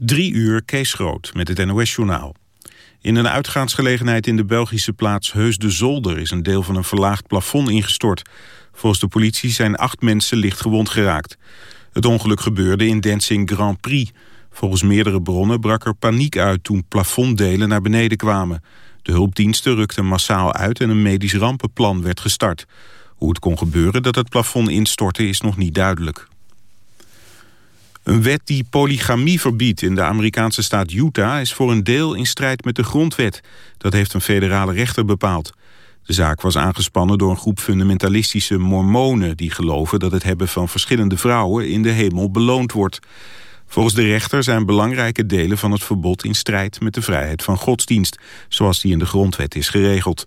Drie uur Kees Groot met het NOS-journaal. In een uitgaansgelegenheid in de Belgische plaats Heus de Zolder... is een deel van een verlaagd plafond ingestort. Volgens de politie zijn acht mensen licht gewond geraakt. Het ongeluk gebeurde in Dancing Grand Prix. Volgens meerdere bronnen brak er paniek uit toen plafonddelen naar beneden kwamen. De hulpdiensten rukten massaal uit en een medisch rampenplan werd gestart. Hoe het kon gebeuren dat het plafond instortte is nog niet duidelijk. Een wet die polygamie verbiedt in de Amerikaanse staat Utah... is voor een deel in strijd met de grondwet. Dat heeft een federale rechter bepaald. De zaak was aangespannen door een groep fundamentalistische mormonen... die geloven dat het hebben van verschillende vrouwen in de hemel beloond wordt. Volgens de rechter zijn belangrijke delen van het verbod in strijd met de vrijheid van godsdienst... zoals die in de grondwet is geregeld.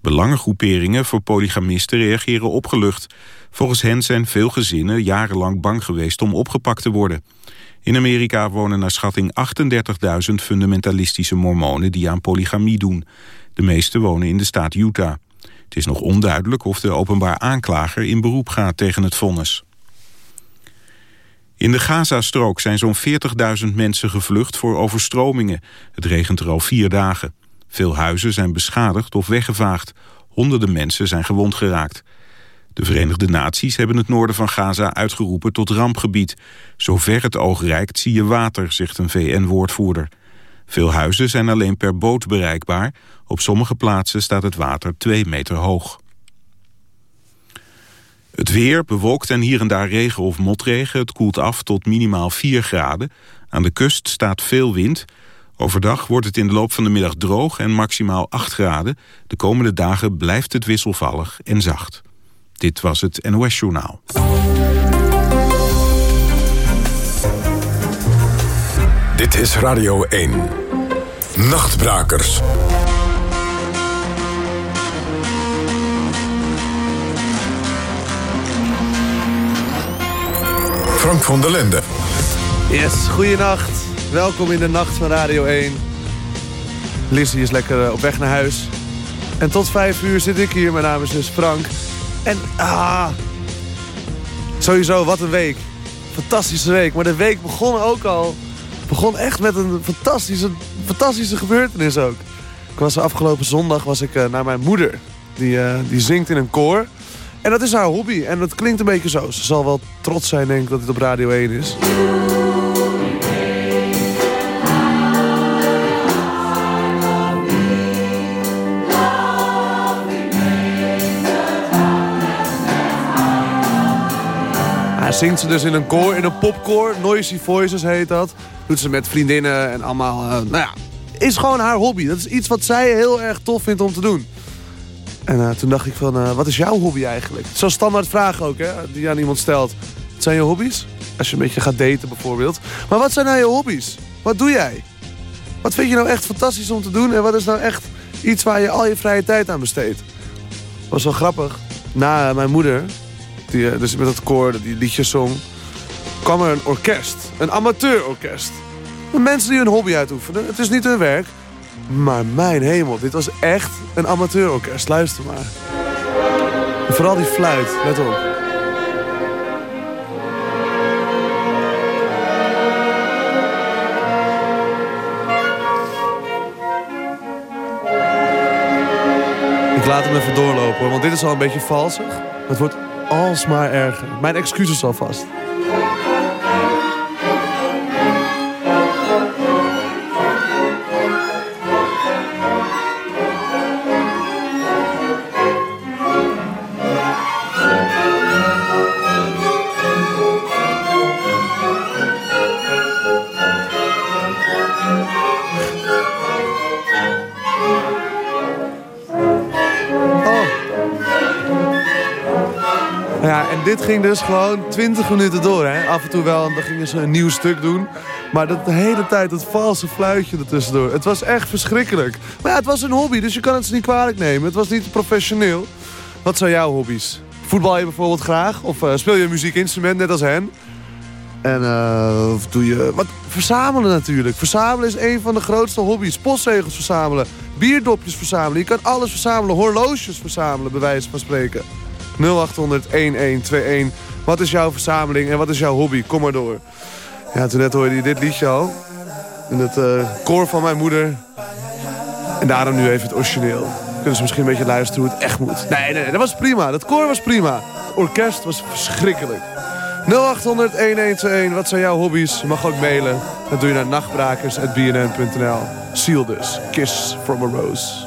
Belangengroeperingen voor polygamisten reageren opgelucht. Volgens hen zijn veel gezinnen jarenlang bang geweest om opgepakt te worden. In Amerika wonen naar schatting 38.000 fundamentalistische mormonen die aan polygamie doen. De meeste wonen in de staat Utah. Het is nog onduidelijk of de openbaar aanklager in beroep gaat tegen het vonnis. In de Gazastrook zijn zo'n 40.000 mensen gevlucht voor overstromingen. Het regent er al vier dagen. Veel huizen zijn beschadigd of weggevaagd. Honderden mensen zijn gewond geraakt. De Verenigde Naties hebben het noorden van Gaza uitgeroepen tot rampgebied. Zover het oog reikt zie je water, zegt een VN-woordvoerder. Veel huizen zijn alleen per boot bereikbaar. Op sommige plaatsen staat het water twee meter hoog. Het weer bewolkt en hier en daar regen of motregen. Het koelt af tot minimaal 4 graden. Aan de kust staat veel wind. Overdag wordt het in de loop van de middag droog en maximaal 8 graden. De komende dagen blijft het wisselvallig en zacht. Dit was het NOS Journaal. Dit is Radio 1. Nachtbrakers. Frank van der Lende. Yes, goeienacht. Welkom in de nacht van Radio 1. Lizzie is lekker eh, op weg naar huis. En tot vijf uur zit ik hier. Mijn naam is dus Frank. En ah, sowieso, wat een week. Fantastische week. Maar de week begon ook al... begon echt met een fantastische, fantastische gebeurtenis ook. Ik afgelopen zondag was ik, uh, naar mijn moeder. Die, uh, die zingt in een koor. En dat is haar hobby. En dat klinkt een beetje zo. Ze zal wel trots zijn, denk ik, dat het op Radio 1 is. Zingt ze dus in een koor, in een popkoor. Noisy Voices heet dat. Doet ze met vriendinnen en allemaal. Uh, nou ja, is gewoon haar hobby. Dat is iets wat zij heel erg tof vindt om te doen. En uh, toen dacht ik van, uh, wat is jouw hobby eigenlijk? Zo'n standaard vraag ook, hè, die aan iemand stelt. Wat zijn je hobby's? Als je een beetje gaat daten bijvoorbeeld. Maar wat zijn nou je hobby's? Wat doe jij? Wat vind je nou echt fantastisch om te doen? En wat is nou echt iets waar je al je vrije tijd aan besteedt? was wel grappig. Na mijn moeder die, eh, dus met dat koor, die liedjes zong, kwam er een orkest. Een amateurorkest. Mensen die hun hobby uitoefenen. Het is niet hun werk. Maar mijn hemel, dit was echt een amateurorkest. Luister maar. Vooral die fluit, let op. Ik laat hem even doorlopen, want dit is al een beetje valsig. Het wordt alsmaar erger. Mijn excuses alvast. Dit ging dus gewoon 20 minuten door. Hè? Af en toe wel, en dan gingen ze een nieuw stuk doen. Maar dat de hele tijd, dat valse fluitje ertussendoor. Het was echt verschrikkelijk. Maar ja, het was een hobby, dus je kan het ze niet kwalijk nemen. Het was niet professioneel. Wat zijn jouw hobby's? Voetbal je bijvoorbeeld graag? Of uh, speel je een muziekinstrument net als hen? En uh, of doe je... Wat, verzamelen natuurlijk. Verzamelen is een van de grootste hobby's. Postzegels verzamelen. Bierdopjes verzamelen. Je kan alles verzamelen. Horloges verzamelen, bij wijze van spreken. 0800 1121. Wat is jouw verzameling en wat is jouw hobby? Kom maar door. Ja, toen net hoorde je dit liedje al. In het uh, koor van mijn moeder. En daarom nu even het origineel. Kunnen ze misschien een beetje luisteren hoe het echt moet. Nee, nee, dat was prima. Dat koor was prima. Het orkest was verschrikkelijk. 0800-1121, wat zijn jouw hobby's? Mag ook mailen. Dat doe je naar nachtbrakers.bnn.nl. Seal dus. Kiss from a Rose.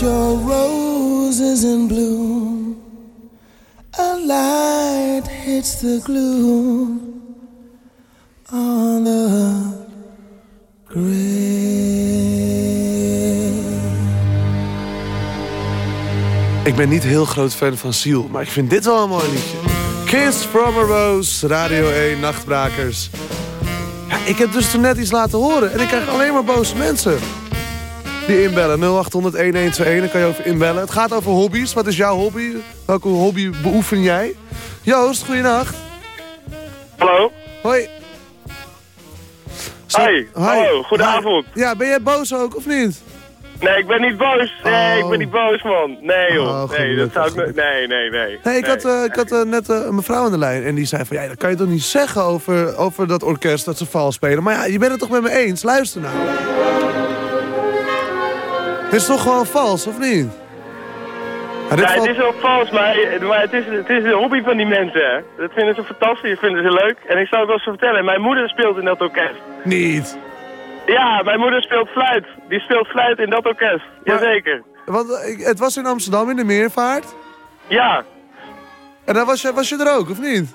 Your roses in bloom. A light hits the gloom on the grave. Ik ben niet heel groot fan van Seal, maar ik vind dit wel een mooi liedje. Kiss from a Rose, Radio 1, Nachtbrakers. Ja, ik heb dus toen net iets laten horen en ik krijg alleen maar boze mensen die inbellen. 0800 1121, dan kan je over inbellen. Het gaat over hobby's. Wat is jouw hobby? Welke hobby beoefen jij? Joost, goeienacht. Hallo? Hoi. Hoi, hallo, goedenavond. Hi. Ja, ben jij boos ook, of niet? Nee, ik ben niet boos. Nee, Oh. ik ben niet boos, man. Nee, joh. Oh, nee, dat zou ik... Nee, nee, nee. Nee, ik had, eh, ik had eh, net eh, een mevrouw aan de lijn en die zei van... ja, dat kan je toch niet zeggen over, over dat orkest dat ze vals spelen. Maar ja, je bent het toch met me eens? Luister nou. Het is toch gewoon vals, of niet? Ja, het is wel vals, maar, maar het, is, het is de hobby van die mensen, hè. Dat vinden ze fantastisch, dat vinden ze leuk. En ik zal het wel eens vertellen, mijn moeder speelt in dat orkest. Niet. Ja, mijn moeder speelt fluit. Die speelt fluit in dat orkest. Maar- Jazeker. Want het was in Amsterdam in de Meervaart. Ja. En daar was je, was je er ook, of niet?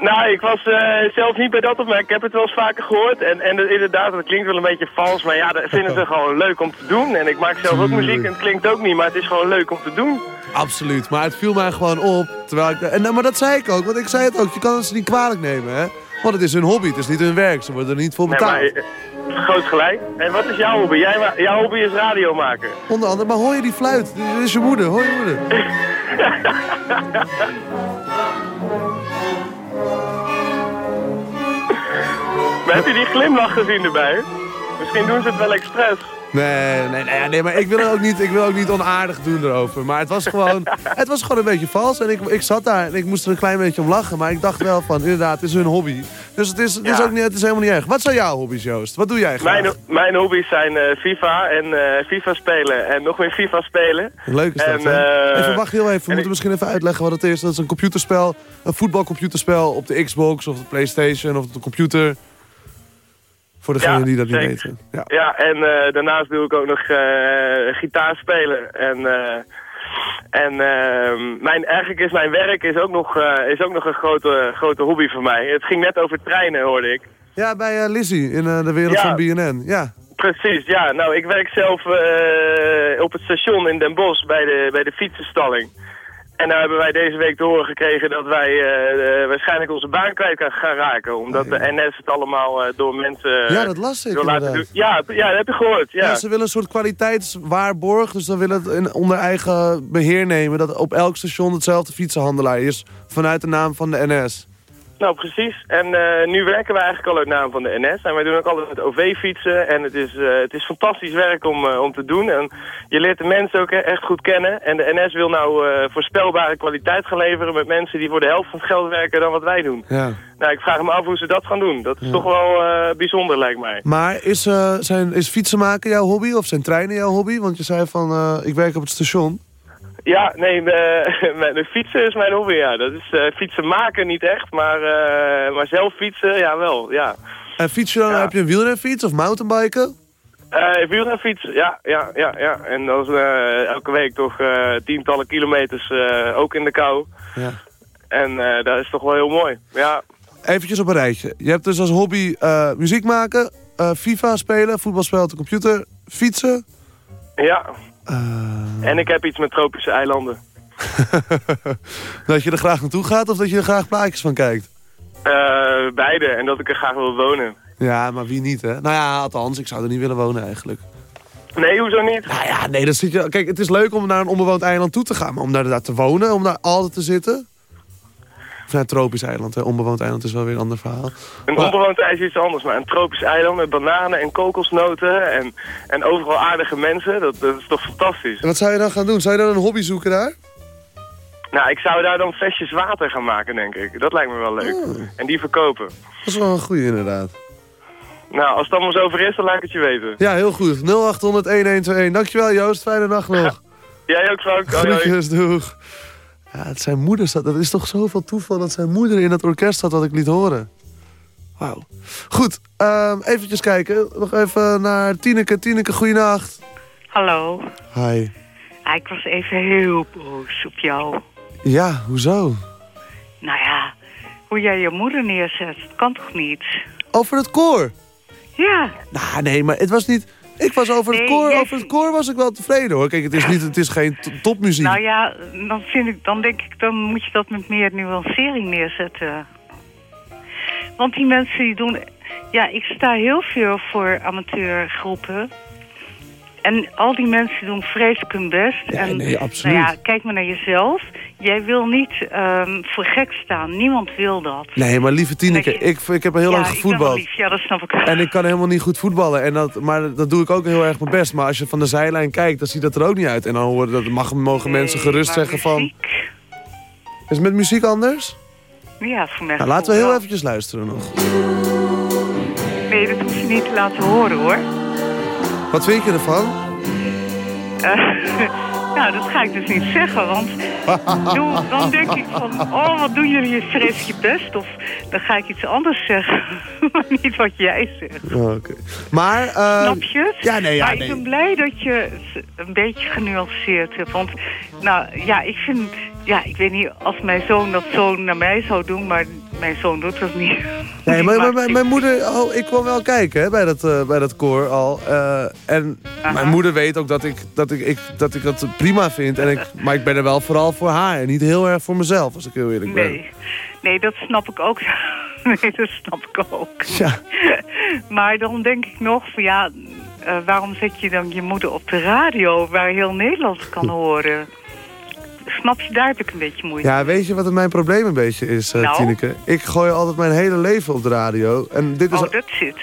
Nou, ik was eh, zelf niet bij dat op, maar ik heb het wel eens vaker gehoord. En, en inderdaad, dat klinkt wel een beetje vals, maar ja, dat vinden ze gewoon leuk om te doen. En ik maak zelf ook muziek en het klinkt ook niet, maar het is gewoon leuk om te doen. Absoluut, maar het viel mij gewoon op. Terwijl ik, en, nou, maar dat zei ik ook, want ik zei het ook. Je kan het ze niet kwalijk nemen, hè? Want het is hun hobby, het is niet hun werk. Ze worden er niet voor Nee, betaald. maar eh, groot gelijk. En wat is jouw hobby? Jij, jouw hobby is radio maken. Onder andere, maar hoor je die fluit? Dit is je moeder, hoor je moeder. Maar heb je die glimlach gezien erbij? Misschien doen ze het wel expres. Nee, nee, nee, nee, maar ik wil, ook niet, ik wil ook niet onaardig doen erover. Maar het was gewoon, het was gewoon een beetje vals. En ik, ik zat daar en ik moest er een klein beetje om lachen. Maar ik dacht wel van, inderdaad, het is hun hobby. Dus het is, het is, ook niet, het is helemaal niet erg. Wat zijn jouw hobby's, Joost? Wat doe jij graag? Mijn, mijn hobby's zijn eh, FIFA en eh, FIFA spelen en nog meer FIFA spelen. Leuk is dat, En, hè? eh, Even, wacht heel even. We en moeten ik- misschien even uitleggen wat het is. Dat is een computerspel, een voetbalcomputerspel op de Xbox of de Playstation of op de computer. Voor degenen Ja, die dat niet zeker. weten. Ja. Ja, en daarnaast doe ik ook nog gitaar spelen. En, en eh, mijn, eigenlijk is mijn werk is ook nog, eh, is ook nog een grote, grote hobby voor mij. Het ging net over treinen, hoorde ik. Ja, bij eh, Lizzie in eh, de wereld Ja. van BNN. Ja. Precies, ja. Nou, ik werk zelf op het station in Den Bosch bij de, bij de fietsenstalling. En daar hebben wij deze week te horen gekregen dat wij eh, eh, waarschijnlijk onze baan kwijt gaan- raken. Omdat de NS het allemaal eh, door mensen ja, dat las ik laten. Ja, ja, dat heb je gehoord. Ja. Ja, ze willen een soort kwaliteitswaarborg. Dus dan willen het in, onder eigen beheer nemen. Dat op elk station hetzelfde fietsenhandelaar is. Vanuit de naam van de NS. Nou, precies. En eh, nu werken we eigenlijk al uit naam van de NS. En wij doen ook altijd met OV-fietsen. En het is, eh, het is fantastisch werk om, eh, om te doen. En je leert de mensen ook echt goed kennen. En de NS wil nou voorspelbare kwaliteit gaan leveren... met mensen die voor de helft van het geld werken dan wat wij doen. Ja. Nou, ik vraag me af hoe ze dat gaan doen. Dat is toch wel bijzonder, lijkt mij. Maar is, zijn, is fietsen maken jouw hobby? Of zijn treinen jouw hobby? Want je zei van, ik werk op het station. Ja, nee, de, fietsen is mijn hobby, ja. Dat is eh, fietsen maken niet echt, maar, eh, maar zelf fietsen, ja wel, ja. En fiets je dan, Ja. heb je een wielrenfiets of mountainbiken? Eh wielrenfiets, ja, ja, ja, ja. En dat is elke week toch tientallen kilometers, ook in de kou. Ja. En dat is toch wel heel mooi, ja. Eventjes op een rijtje. Je hebt dus als hobby muziek maken, FIFA spelen, voetbalspel op de computer, fietsen. Ja, en ik heb iets met tropische eilanden. dat je er graag naartoe gaat of dat je er graag plaatjes van kijkt? Eh, beide, en dat ik er graag wil wonen. Ja, maar wie niet, hè? Nou ja, althans, ik zou er niet willen wonen eigenlijk. Nee, hoezo niet? Nou ja, nee, dan zit je... Kijk, het is leuk om naar een onbewoond eiland toe te gaan, maar om daar, daar te wonen, om daar altijd te zitten... Een tropisch eiland, hè. Onbewoond eiland is wel weer een ander verhaal. Een Maar- onbewoond ijs is iets anders, maar een tropisch eiland met bananen en kokosnoten en, en overal aardige mensen, dat, dat is toch fantastisch. En wat zou je dan gaan doen? Zou je dan een hobby zoeken daar? Nou, ik zou daar dan flesjes water gaan maken, denk ik. Dat lijkt me wel leuk. Oh. En die verkopen. Dat is wel een goeie, inderdaad. Nou, als het allemaal zo over is, dan laat ik het je weten. Ja, heel goed. 0800-1121. Dankjewel, Joost. Fijne nacht nog. Jij ook, Frank. Groetjes, doeg. Ja, het zijn moeder zat. Dat is toch zoveel toeval dat zijn moeder in het orkest zat wat ik liet horen. Wauw. Goed, ehm eventjes kijken. Nog even naar Tineke. Tineke, goeienacht. Hallo. Hi. Ah, ik was even heel boos op jou. Ja, hoezo? Nou ja, hoe jij je moeder neerzet, dat kan toch niet? Over het koor. Ja, Nou, nee, maar het was niet... Ik was over het koor, over het koor was ik wel tevreden hoor. Kijk, het is, niet, het is geen topmuziek. nou ja, dan, vind ik, dan denk ik, dan moet je dat met meer nuancering neerzetten. Want die mensen die doen... Ja, ik sta heel veel voor amateurgroepen. En al die mensen doen vreselijk hun best. Ja, en, nee, absoluut. Nou ja, kijk maar naar jezelf. jij wil niet ehm, voor gek staan. Niemand wil dat. Nee, maar lieve Tineke, ik, ik heb heel ja, lang ik gevoetbald. lief. Ja, dat snap ik. En ik kan helemaal niet goed voetballen. En dat, maar dat doe ik ook heel erg mijn best. Maar als je van de zijlijn kijkt, dan ziet dat er ook niet uit. En dan horen, dat mag, mogen mensen gerust zeggen van... Is het met muziek anders? Ja, voor mij Nou, laten we heel wel. eventjes luisteren nog. Nee, dat hoef je niet te laten horen, hoor. Wat vind je ervan? Eh, nou, dat ga ik dus niet zeggen, want doe- dan denk ik van... Oh, wat doen jullie, je schreef je best. Of dan ga ik iets anders zeggen. maar niet wat jij zegt. Oh, Oké. Maar... Snap je het? Ja, nee, ja, maar nee. ik ben blij dat je het een beetje genuanceerd hebt. Want, nou, ja, ik vind... Ja, ik weet niet of mijn zoon dat zo naar mij zou doen, maar mijn zoon doet dat niet. Nee, maar, mijn, moeder, oh, ik kwam wel kijken hè, bij, dat, eh, bij dat koor al. Eh, en Aha. mijn moeder weet ook dat ik dat, ik, ik, dat ik dat prima vind. En ik, maar ik ben er wel vooral voor haar en niet heel erg voor mezelf, als ik heel eerlijk ben. Nee, nee, dat snap ik ook. nee, dat snap ik ook. Ja. maar dan denk ik nog van ja, eh, waarom zet je dan je moeder op de radio waar heel Nederland kan horen? Snap je, daar heb ik een beetje moeite ja, weet je wat mijn probleem een beetje is, Nou? Tineke? Ik gooi altijd mijn hele leven op de radio. En dit is, Oh, dat zit.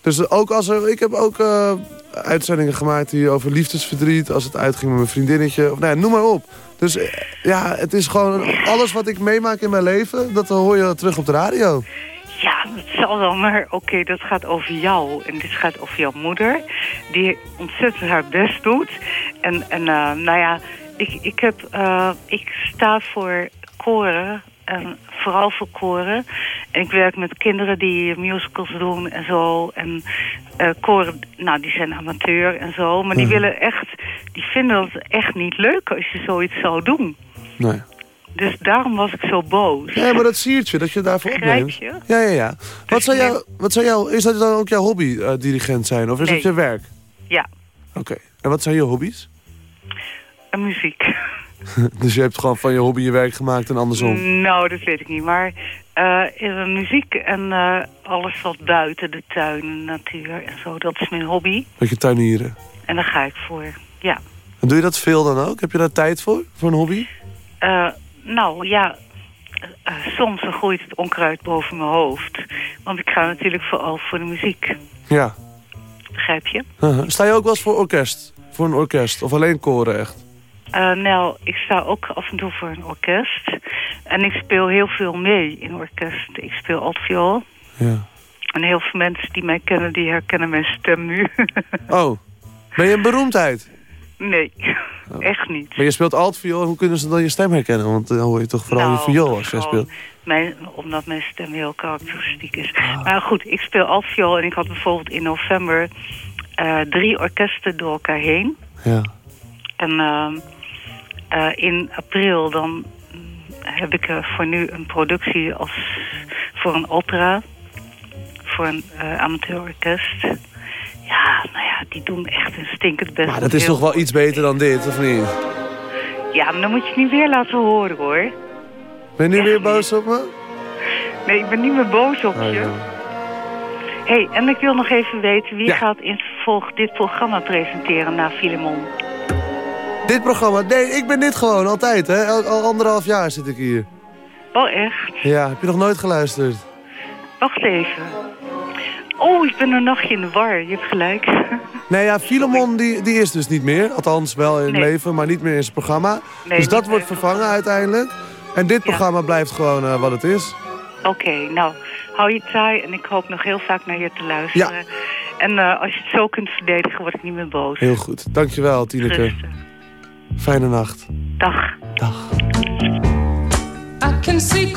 Dus ook als er, ik heb ook eh, uitzendingen gemaakt die over liefdesverdriet, als het uitging met mijn vriendinnetje, of nou ja, noem maar op. Dus eh, ja, het is gewoon alles wat ik meemaak in mijn leven, dat hoor je terug op de radio. Ja, dat zal wel, maar oké, dat gaat over jou. En dit gaat over jouw moeder, die ontzettend haar best doet. En, en nou ja, ik, ik, heb, eh, ik sta voor koren, en vooral voor koren. En ik werk met kinderen die musicals doen en zo. En eh, koren, nou, die zijn amateur en zo. Maar die willen echt, die vinden het echt niet leuk als je zoiets zou doen. Nee. Dus daarom was ik zo boos. Ja, maar dat siertje, dat je daarvoor opneemt. je? Ja, ja, ja. Wat Dus zou jou, wat zou jou, is dat dan ook jouw hobby, eh, dirigent zijn? Of is Nee. dat je werk? Ja, Oké. En wat zijn je hobby's? En muziek. dus je hebt gewoon van je hobby je werk gemaakt en andersom. Nou, dat weet ik niet. Maar eh, muziek en eh, alles wat buiten de tuin natuur en zo, dat is mijn hobby. Met je tuinieren. En daar ga ik voor. Ja. En doe je dat veel dan ook? Heb je daar tijd voor, voor een hobby? Eh, nou, ja. soms groeit het onkruid boven mijn hoofd. Want ik ga natuurlijk vooral voor de muziek. Ja. Begrijp je? Sta je ook wel eens voor orkest? Voor een orkest? Of alleen koren echt? Eh, nou, ik sta ook af en toe voor een orkest. En ik speel heel veel mee in orkest. Ik speel altviool. Ja. En heel veel mensen die mij kennen, die herkennen mijn stem nu. Oh, ben je een beroemdheid? nee, echt niet. Maar je speelt altviool, hoe kunnen ze dan je stem herkennen? Want dan hoor je toch vooral je Nou, viool als jij gewoon speelt. Mijn, omdat mijn stem heel karakteristiek is. Maar goed, ik speel altviool en ik had bijvoorbeeld in november eh, drie orkesten door elkaar heen. Ja. En ehm, eh, in april dan heb ik eh, voor nu een productie als voor een opera. Voor een eh, amateurorkest. Ja, nou ja, die doen echt een stinkend best. Maar dat is toch wel iets beter dan dit, of niet? Ja, maar dan moet je het niet weer laten horen hoor. Ben je nu weer boos op me? Nee, ik ben niet meer boos op Oh, je. ja. hey, en ik wil nog even weten... wie Ja. gaat in vervolg dit programma presenteren na Filemon? Dit programma, nee, ik ben dit gewoon, altijd, hè? Al, al anderhalf jaar zit ik hier. Oh, echt? Ja, heb je nog nooit geluisterd? Wacht even. Oh, ik ben een nachtje in de war. Je hebt gelijk. Nee, ja, Filemon die, die is dus niet meer. Althans, wel in het Nee. leven, maar niet meer in zijn programma. Nee, dus dat wordt vervangen uiteindelijk. En dit Ja. programma blijft gewoon eh, wat het is. Oké, nou, hou je taai en ik hoop nog heel vaak naar je te luisteren. En eh, als je het zo kunt verdedigen, word ik niet meer boos. Heel goed. Dankjewel, Tineke. Rustig. Fijne nacht. Dag. Dag. I can see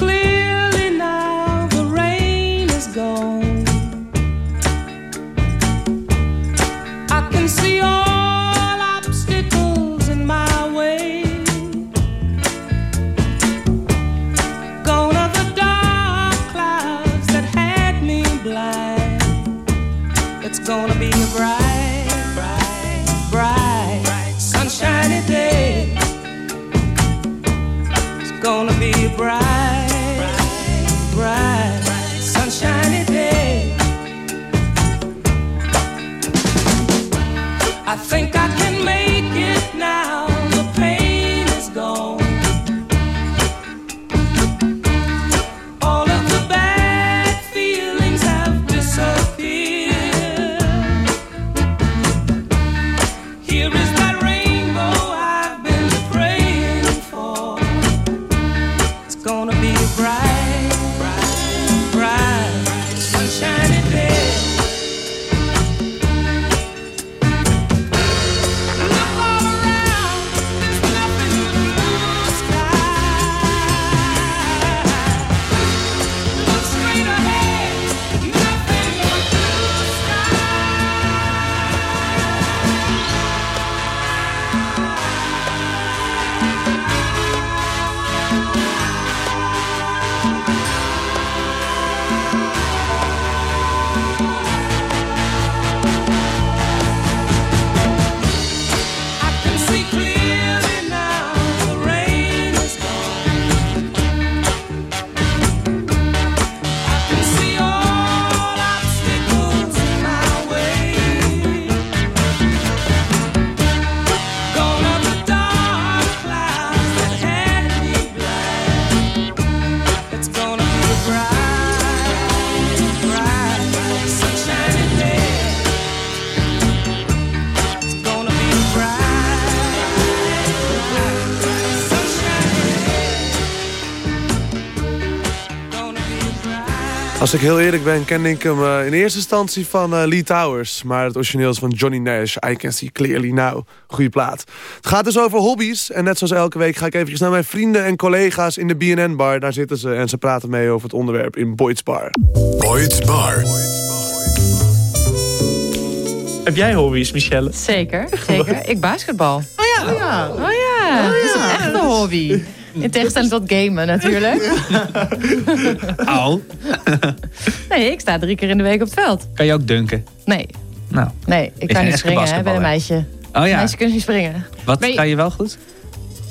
Als ik heel eerlijk ben, kende ik hem eh, in eerste instantie van eh, Lee Towers. Maar het origineel is van Johnny Nash. I Can See Clearly Now. Goeie plaat. Het gaat dus over hobby's. En net zoals elke week ga ik eventjes naar mijn vrienden en collega's in de BNN-bar. Daar zitten ze en ze praten mee over het onderwerp in Boyd's Bar. Boyd's Bar. Heb jij hobby's, Michelle? Zeker, zeker. Ik basketbal. Oh ja. Oh ja, oh ja. dat is een echte hobby. In tegenstelling tot gamen natuurlijk. Au. Nee, ik sta drie keer in de week op het veld. Kan je ook dunken? Nee, Nou, nee, ik kan niet springen, hè, ik ben een meisje. oh ja. Meisjes kunnen niet springen. Wat je- kan je wel goed?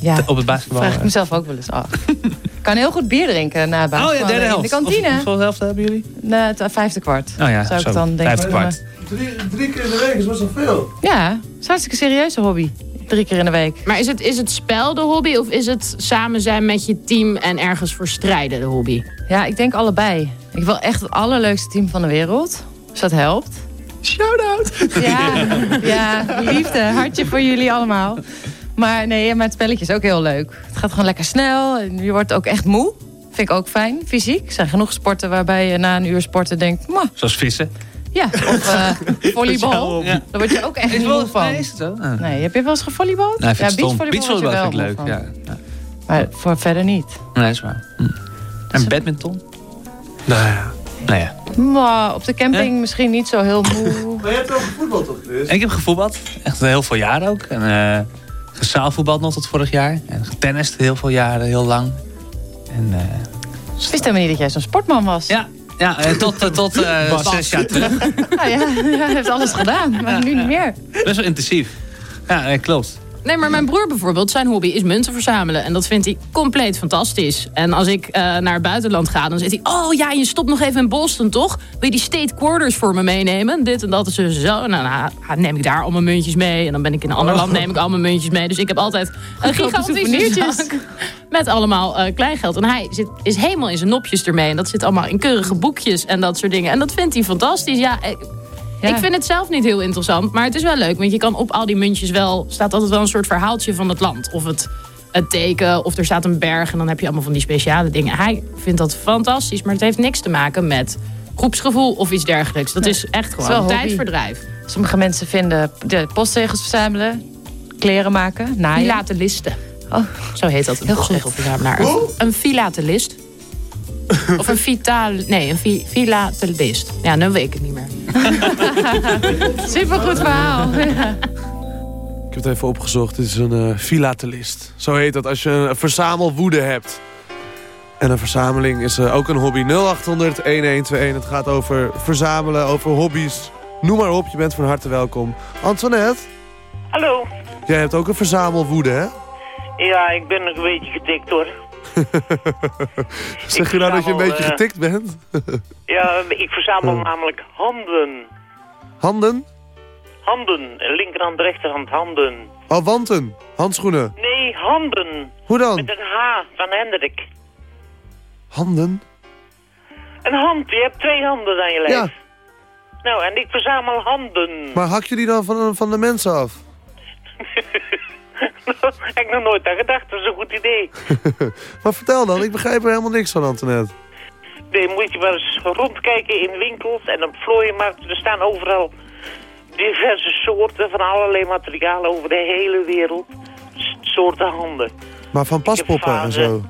Ja, Op het basketbal? vraag ik mezelf ook wel eens af. Ik kan heel goed bier drinken na basketbal. Oh ja, derde helft. In de kantine. Hoeveel helft hebben jullie? Nee, het eh, vijfde kwart. Oh ja, Zou ik zo. dan denken. Vijfde kwart. Drie, drie keer in de week is best wel veel. Ja, het is een hartstikke serieuze hobby. Drie keer in de week. Maar is het, is het spel de hobby of is het samen zijn met je team en ergens voor strijden de hobby? Ja, ik denk allebei. Ik wil echt het allerleukste team van de wereld. Dus dat helpt. Shout-out! Ja, ja, liefde. Hartje voor jullie allemaal. Maar nee, maar het spelletje is ook heel leuk. Het gaat gewoon lekker snel. en Je wordt ook echt moe. Vind ik ook fijn, fysiek. Er zijn genoeg sporten waarbij je na een uur sporten denkt... "Mwah." Zoals vissen. Ja, of eh, volleybal. Ja. Daar word je ook echt niet wel- moe van. Nee, is het? Ah. Nee, heb je wel eens gevolleybald? Nee, stom. beachvolleybal je vind ik wel leuk. Ja. ja. Maar voor verder niet. Nee, is waar. Hm. En badminton? Nou ja. Nou ja. Maar op de camping misschien niet zo heel moe. Maar je hebt ook voetbal toch, Chris? Ik heb gevoetbald. Echt heel veel jaren ook. En eh gezaalvoetbald nog tot vorig jaar. En getennist heel veel jaren, heel lang. En eh, Ik wist helemaal niet dat jij zo'n sportman was. ja, ja eh, tot, eh, tot eh, zes jaar terug. Nou ja, hij heeft alles gedaan, maar nu niet meer. Best wel intensief. Ja, klopt. Nee, maar mijn broer bijvoorbeeld, zijn hobby is munten verzamelen. En dat vindt hij compleet fantastisch. En als ik eh, naar het buitenland ga, dan zegt hij... Oh ja, je stopt nog even in Boston, toch? Wil je die state quarters voor me meenemen? Dit en dat is dus zo. Nou, nou, neem ik daar allemaal muntjes mee. En dan ben ik in een ander land, neem ik allemaal muntjes mee. Dus ik heb altijd een gigantische zak met allemaal eh, kleingeld. En hij zit, is helemaal in zijn nopjes ermee. En dat zit allemaal in keurige boekjes en dat soort dingen. En dat vindt hij fantastisch. Ja, eh, Ja. ik vind het zelf niet heel interessant, maar het is wel leuk. Want je kan op al die muntjes wel... staat altijd wel een soort verhaaltje van het land. Of het, het teken, of er staat een berg... en dan heb je allemaal van die speciale dingen. Hij vindt dat fantastisch, maar het heeft niks te maken met groepsgevoel of iets dergelijks. Dat is echt gewoon een tijdverdrijf. Sommige mensen vinden de postzegels verzamelen, kleren maken, naaien. Filatelisten. Oh. Zo heet dat, een postzegelverzamelaar. Een filatelist. Of een vitaal... Nee, een fi, filatelist. Ja, nu weet ik het niet meer. Supergoed verhaal. Ik heb het even opgezocht. Dit is een eh filatelist. Zo heet dat als je een verzamelwoede hebt. En een verzameling is eh, ook een hobby. 0800 1121. Het gaat over verzamelen, over hobby's. Noem maar op, je bent van harte welkom. Antoinette, Hallo. jij hebt ook een verzamelwoede, hè? Ja, ik ben nog een beetje getikt hoor. Zeg je nou dat je een beetje eh, getikt bent? Ja, ik verzamel Oh. namelijk handen. Handen? Handen. Linkerhand, rechterhand, handen. Oh, wanten. Handschoenen. Nee, handen. Hoe dan? Met een H van Hendrik. Handen? Een hand, je hebt twee handen aan je lijf. Ja. Nou, en ik verzamel handen. Maar hak je die dan van, van de mensen af? heb ik nog nooit aan gedacht, dat is een goed idee. maar vertel dan, ik begrijp er helemaal niks van, Antoinette. Nee, moet je maar eens rondkijken in winkels en op vlooienmarkten. Er staan overal diverse soorten van allerlei materialen over de hele wereld. Soorten handen. Maar van paspoppen en zo.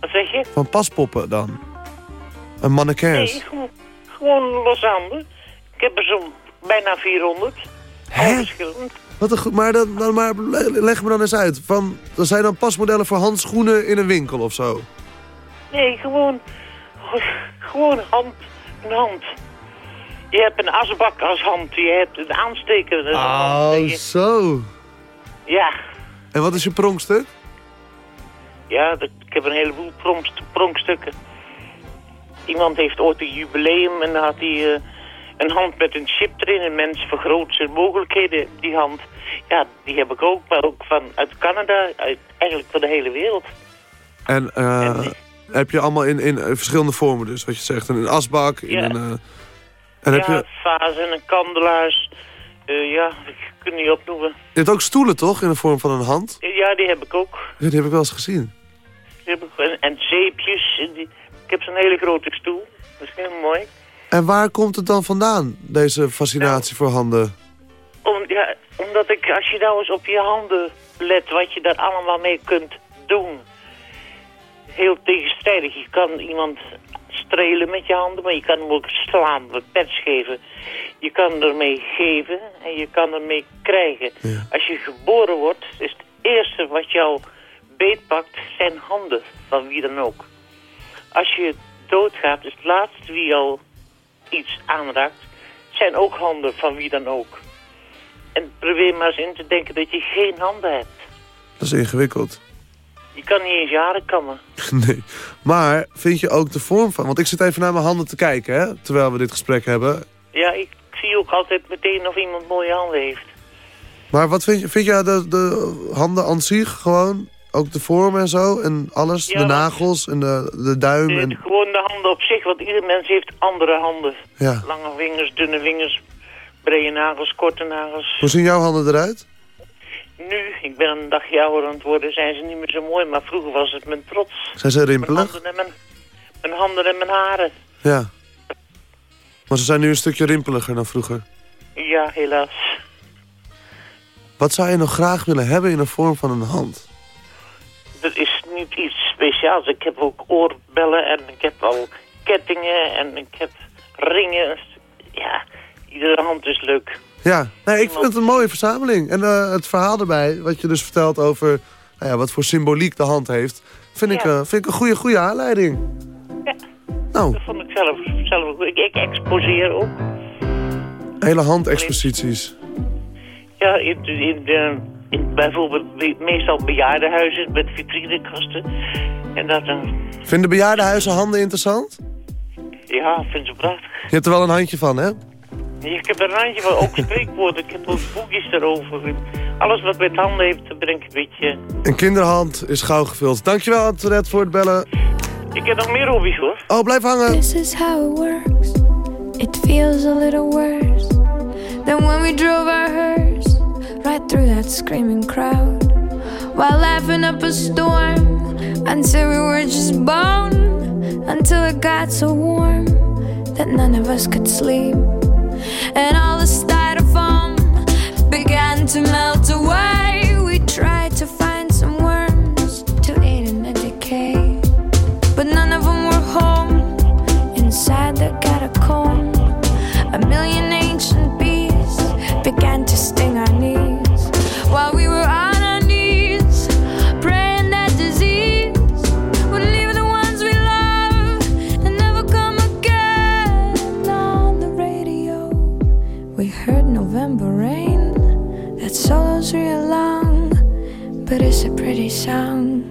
Wat zeg je? Van paspoppen dan. Een mannequins. Nee, gewoon, gewoon losse handen. Ik heb er zo'n bijna 400. Al Hè? verschillend. Wat een goed, maar, dan, dan, maar le- leg me dan eens uit. Van, er zijn dan pasmodellen voor handschoenen in een winkel of zo. Nee, gewoon gewoon hand. Een hand. Je hebt een asbak als hand. Je hebt een aansteker. als hand. Oh, Je- zo. Ja. En wat is je pronkstuk? Ja, ik heb een heleboel pronkst, pronkstukken. Iemand heeft ooit een jubileum en dan had hij eh, een hand met een chip erin. Een mens vergroot zijn mogelijkheden, die hand. Ja, die heb ik ook, maar ook van uit Canada, uit, eigenlijk van de hele wereld. En eh, heb je allemaal in, in eh, verschillende vormen dus, wat je zegt. In een asbak, in Ja. een... eh, en heb ja, je, vazen en kandelaars. Ja, ik kan niet opnoemen. je hebt ook stoelen toch, in de vorm van een hand? Ja, die heb ik ook. Ja, die heb ik wel eens gezien. Die heb ik, en, en zeepjes. Die, ik heb zo'n hele grote stoel. Dat is heel mooi. En waar komt het dan vandaan, deze fascinatie voor handen? Om, ja, omdat ik, als je nou eens op je handen let, wat je daar allemaal mee kunt doen. Heel tegenstrijdig. Je kan iemand strelen met je handen, maar je kan hem ook slaan, wat pets geven. Je kan ermee geven en je kan ermee krijgen. Als je geboren wordt, is het eerste wat jou beetpakt zijn handen, van wie dan ook. Als je doodgaat, is het laatste wie jou iets aanraakt, zijn ook handen van wie dan ook. En probeer maar eens in te denken dat je geen handen hebt. Dat is ingewikkeld. Je kan niet eens jaren kammen. nee. Maar vind je ook de vorm van... Want ik zit even naar mijn handen te kijken, hè, terwijl we dit gesprek hebben. Ja, ik zie ook altijd meteen of iemand mooie handen heeft. Maar wat vind je, vind je de, de handen aan zich gewoon? Ook de vorm en zo? En alles? Ja, de nagels en de, de duim? En, gewoon de handen op zich, want ieder mens heeft andere handen. ja. Lange vingers, dunne vingers, brede nagels, korte nagels. Hoe zien jouw handen eruit? Nu, ik ben een dagje ouder aan het worden, zijn ze niet meer zo mooi. Maar vroeger was het mijn trots. Zijn ze Mijn rimpelig? handen en mijn, mijn, handen en mijn haren. Ja. Maar ze zijn nu een stukje rimpeliger dan vroeger. Ja, helaas. Wat zou je nog graag willen hebben in de vorm van een hand? Niet iets speciaals. Ik heb ook oorbellen en ik heb al kettingen en ik heb ringen. Ja, iedere hand is leuk. Ja, nee, ik vind het een mooie verzameling. En eh, het verhaal erbij, wat je dus vertelt over nou ja, wat voor symboliek de hand heeft... vind, ik, eh, vind ik een goede, goede aanleiding. Ja. Nou, Dat vond ik zelf, zelf. Ik, ik exposeer ook. hele handexposities. Ja, in, in, de, in bijvoorbeeld be- meestal bejaardenhuizen met vitrinekasten. En dat dan, Vinden bejaardenhuizen handen interessant? ja, vind ze prachtig. Je hebt er wel een handje van, hè? Ik heb er een handje van, ook spreekwoorden. Ik heb ook boekjes erover. Alles wat met handen heeft, daar ben ik een beetje... Een kinderhand is gauw gevuld. Dankjewel, Antoinette, voor het bellen. Ik heb nog meer hobby's, hoor. Oh, blijf hangen. This is how it works. It feels a little worse than when we drove our hearse right through that screaming crowd. While laughing up a storm until we were just bone until it got so warm that none of us could sleep. And all the styrofoam began to melt away. But it's a pretty song.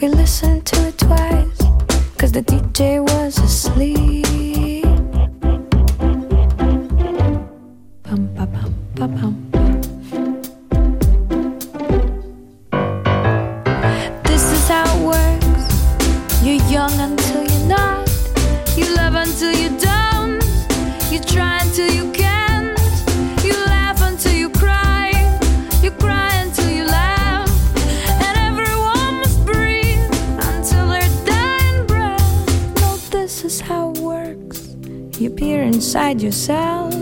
We listened to it twice, cause the DJ was asleep. Bum, ba, bum, ba, bum. Yourself.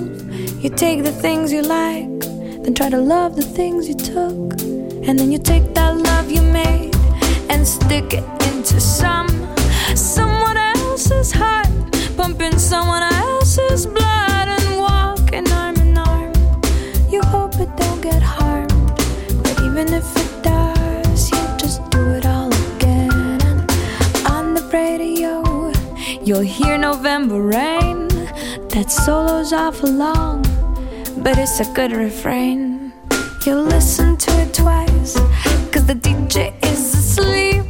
You take the things you like, then try to love the things you took. And then you take that love you made and stick it into some someone else's heart, pumping someone else's blood and walking arm in arm. You hope it don't get harmed, but even if it does, you just do it all again. And on the radio, you'll hear November rain. That solo's awful long, but it's a good refrain. You'll listen to it twice, cause the DJ is asleep.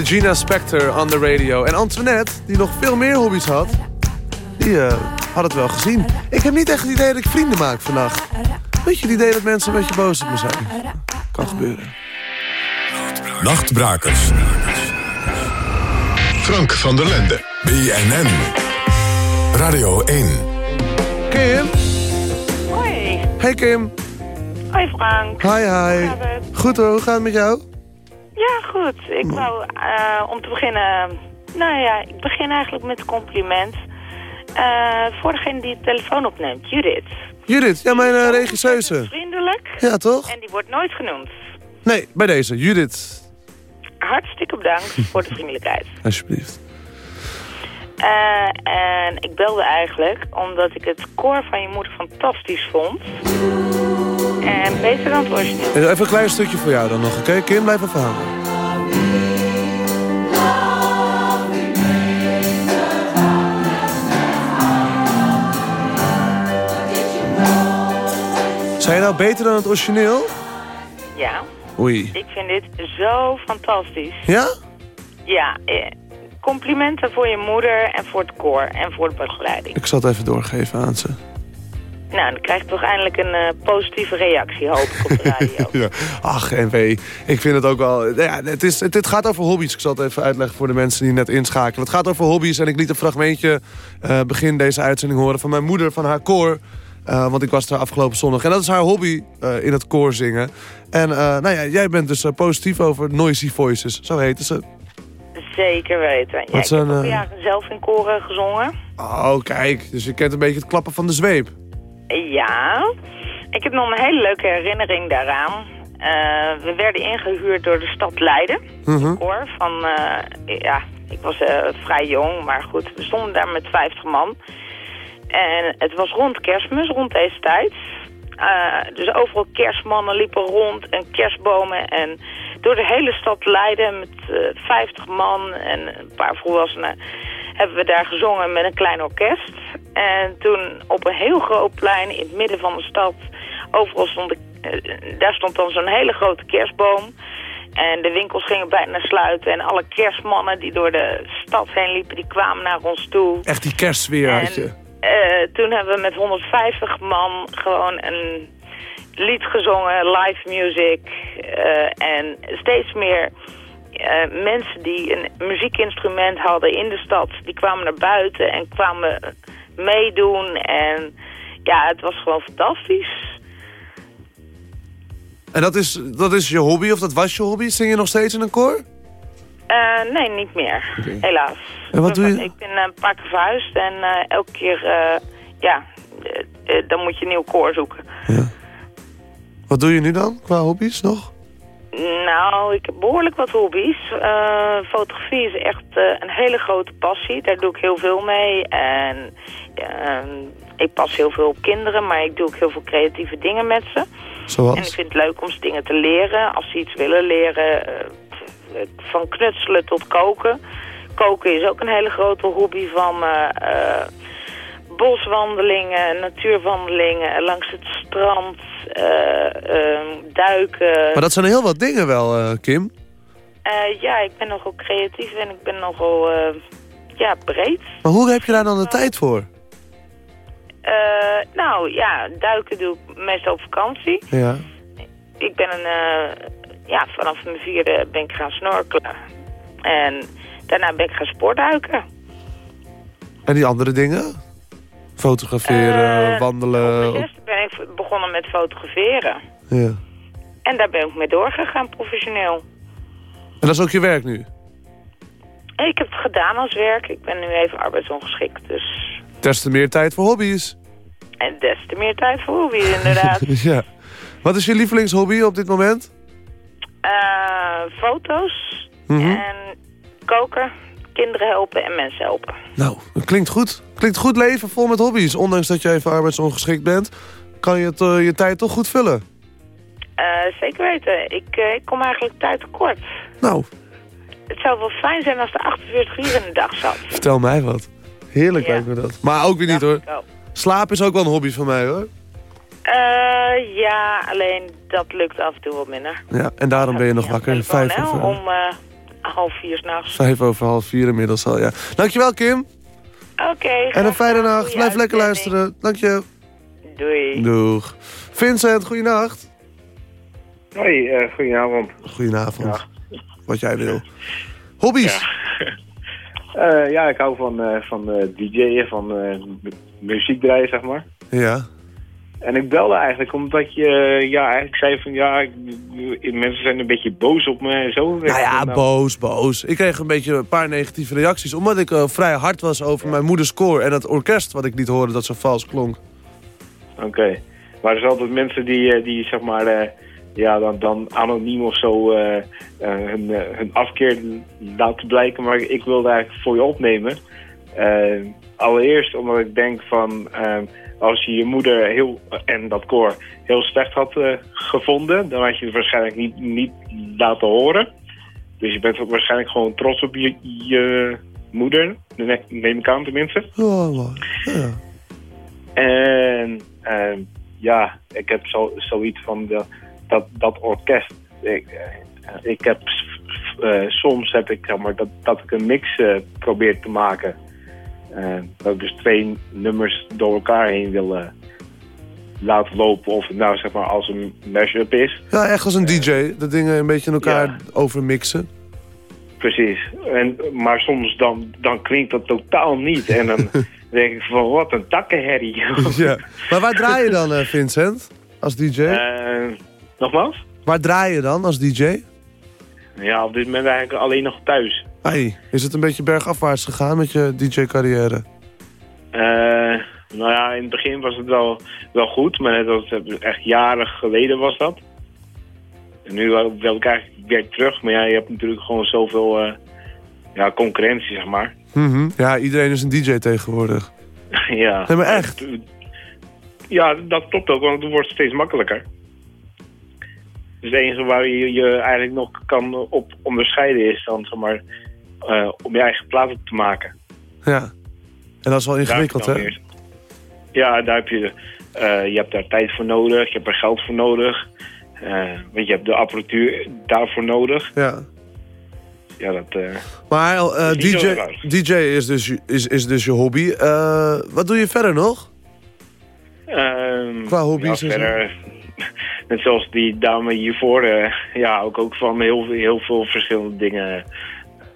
Regina Spector on the radio. En Antoinette, die nog veel meer hobby's had, die eh, had het wel gezien. Ik heb niet echt het idee dat ik vrienden maak vannacht. Weet je het idee dat mensen een beetje boos op me zijn? Kan gebeuren. Nachtbrakers. Frank van der Lende. BNN. Radio 1. Kim? Hoi. Hey Kim. Hoi Frank. Hi hi. Hoe gaat het? Goed hoor, hoe gaat het met jou? Ja, goed. Ik wou eh, om te beginnen... Nou ja, ik begin eigenlijk met een compliment. Eh, voor degene die de telefoon opneemt, Judith. Judith, ja mijn eh, regisseuse. Vriendelijk. Ja toch? En die wordt nooit genoemd. Nee, bij deze. Judith, Hartstikke bedankt voor de vriendelijkheid. alsjeblieft. En ik belde eigenlijk omdat ik het koor van je moeder fantastisch vond. En beter dan het origineel. En Even een klein stukje voor jou dan nog, oké? Kim, blijf even hangen. Zijn je nou beter dan het origineel? Ja. Oei. Ik vind dit zo fantastisch. Ja? Ja, eh, complimenten voor je moeder en voor het koor en voor de begeleiding. Ik zal het even doorgeven aan ze. Nou, dan krijg ik toch eindelijk een eh, positieve reactie, hoop ik, op de radio. ja. Ach, NW. Ik vind het ook wel... nou Ja, het, is, het, het gaat over hobby's. Ik zal het even uitleggen voor de mensen die net inschakelen. Het gaat over hobby's en ik liet een fragmentje eh, begin deze uitzending horen... van mijn moeder, van haar koor. Eh, want ik was er afgelopen zondag. En dat is haar hobby, in het koor zingen. En nou ja, jij bent dus positief over Noisy Voices. Zo heten ze. Zeker weten. Ja, ik zijn, heb ook jaren zelf in koren gezongen. Oh, kijk. Dus je kent een beetje het klappen van de zweep. Ja, ik heb nog een hele leuke herinnering daaraan. Eh, we werden ingehuurd door de stad Leiden. Mhm. Koor van, eh, ja, ik was eh, vrij jong, maar goed, we stonden daar met 50 man. En het was rond kerstmis, rond deze tijd. Dus overal kerstmannen liepen rond en kerstbomen. En door de hele stad Leiden met eh 50 man en een paar volwassenen hebben we daar gezongen met een klein orkest. En toen op een heel groot plein in het midden van de stad, overal stond, eh, daar stond dan zo'n hele grote kerstboom. En de winkels gingen bijna sluiten en alle kerstmannen die door de stad heen liepen, die kwamen naar ons toe. Echt die kerstsfeer had je. Eh, toen hebben we met 150 man gewoon een lied gezongen, live music. eh, en steeds meer eh, mensen die een muziekinstrument hadden in de stad, die kwamen naar buiten en kwamen meedoen. En ja, het was gewoon fantastisch. En dat is, dat is je hobby, of dat was je hobby? Zing je nog steeds in een koor? Eh, nee, niet meer. Helaas. En wat doe je? Ik ben een paar keer verhuisd en eh, elke keer, eh, ja, eh, eh, dan moet je een nieuw koor zoeken. Wat doe je nu dan, qua hobby's nog? Nou, ik heb behoorlijk wat hobby's. Eh, fotografie is echt eh, een hele grote passie. Daar doe ik heel veel mee. En eh, ik pas heel veel op kinderen, maar ik doe ook heel veel creatieve dingen met ze. Zoals? En ik vind het leuk om ze dingen te leren. Als ze iets willen leren, van knutselen tot koken. Koken is ook een hele grote hobby van me. Boswandelingen, natuurwandelingen, langs het strand, eh, eh, duiken. Maar dat zijn heel wat dingen wel, eh, Kim. Eh, ja, ik ben nogal creatief en ik ben nogal ja, breed. Maar hoe heb je daar dan de tijd voor? Nou ja, duiken doe ik meestal op vakantie. Ja. Ik ben een, ja, vanaf mijn vierde ben ik gaan snorkelen. En daarna ben ik gaan sportduiken. En die andere dingen? Fotograferen, Eh, wandelen. Op mijn ben ik begonnen met fotograferen. Ja. En daar ben ik mee doorgegaan, professioneel. En dat is ook je werk nu? Ik heb het gedaan als werk. Ik ben nu even arbeidsongeschikt. Dus... Des te meer tijd voor hobby's. En des te meer tijd voor hobby, inderdaad. ja. Wat is je lievelingshobby op dit moment? Eh, foto's Mhm. en koken, kinderen helpen en mensen helpen. Nou, dat klinkt goed. Klinkt goed leven vol met hobby's. Ondanks dat je even arbeidsongeschikt bent, kan je het, eh, je tijd toch goed vullen. Eh, zeker weten. Ik, eh, ik kom eigenlijk tijd tekort. Nou, Het zou wel fijn zijn als er 48 uur in de dag zat. vertel mij wat. Heerlijk Ja. lijkt me dat. Maar ook weer niet hoor. Slaap is ook wel een hobby van mij hoor. Eh, ja, alleen dat lukt af en toe wat minder. Ja, en daarom ben je nog wakker. Vijf over, om half vier s'nachts. vijf over half vier inmiddels al, ja. Dankjewel Kim. Oké. En een fijne nacht. Blijf lekker luisteren. Dank je. Doei. Doeg. Vincent, goeienacht. Hoi, eh goedenavond. Goedenavond. Wat jij wil. Hobby's? Eh, ja, ik hou van, eh, van eh, DJ'en, van eh, mu- muziek draaien, zeg maar. Ja. En ik belde eigenlijk omdat je, ja, eigenlijk zei van, ja, ik, mensen zijn een beetje boos op me en zo. Nou ja, boos, boos. Ik kreeg een beetje een paar negatieve reacties. Omdat ik eh, vrij hard was over mijn moeders koor en het orkest wat ik niet hoorde dat zo vals klonk. Oké. Maar er zijn altijd mensen die, eh, die zeg maar, eh, ja, dan, dan anoniem of zo hun, hun afkeer laten blijken. Maar ik wilde eigenlijk voor je opnemen. Allereerst omdat ik denk van, als je je moeder heel, en dat koor heel slecht had eh, gevonden, dan had je het waarschijnlijk niet, niet laten horen. Dus je bent ook waarschijnlijk gewoon trots op je, je moeder, ne- neem ik aan tenminste. Oh, ja. En ehm, ja, ik heb zo, zoiets van de, dat, dat orkest. Ik, eh, ik heb eh, soms heb ik zeg maar dat, dat ik een mix eh, probeer te maken. Eh, dat ik dus twee nummers door elkaar heen wil eh, laten lopen. Of het nou zeg maar als een mashup is. Ja, echt als een DJ. De dingen een beetje in elkaar overmixen. Precies. En, maar soms dan, dan klinkt dat totaal niet. En dan denk ik van wat een takkenherrie. ja. Maar waar draai je dan, eh, Vincent? Als DJ? Eh, nogmaals? Waar draai je dan als DJ? Ja, op dit moment eigenlijk alleen nog thuis. Hey, is het een beetje bergafwaarts gegaan met je DJ-carrière? Eh, nou ja, in het begin was het wel, wel goed, maar dat was echt jaren geleden was dat. En nu wil ik eigenlijk weer terug, maar ja, je hebt natuurlijk gewoon zoveel eh, ja, concurrentie, zeg maar. Mhm. Ja, iedereen is een DJ tegenwoordig. ja. Nee, maar echt? Ja, dat klopt ook, want het wordt steeds makkelijker. Dus het enige waar je je eigenlijk nog kan op onderscheiden is dan, zeg maar, eh, om je eigen platen te maken. Ja. En dat is wel ingewikkeld, hè? Ja, daar heb je, eh, je hebt daar tijd voor nodig, je hebt er geld voor nodig. eh, want je hebt de apparatuur daarvoor nodig. Ja. Ja, dat... Maar DJ. DJ is, dus, je- is, is dus je hobby. Wat doe je verder nog? ehm, Qua hobby's ja, verder, Net zoals die dame hiervoor, ja, ook, ook van heel, veel- heel veel verschillende dingen.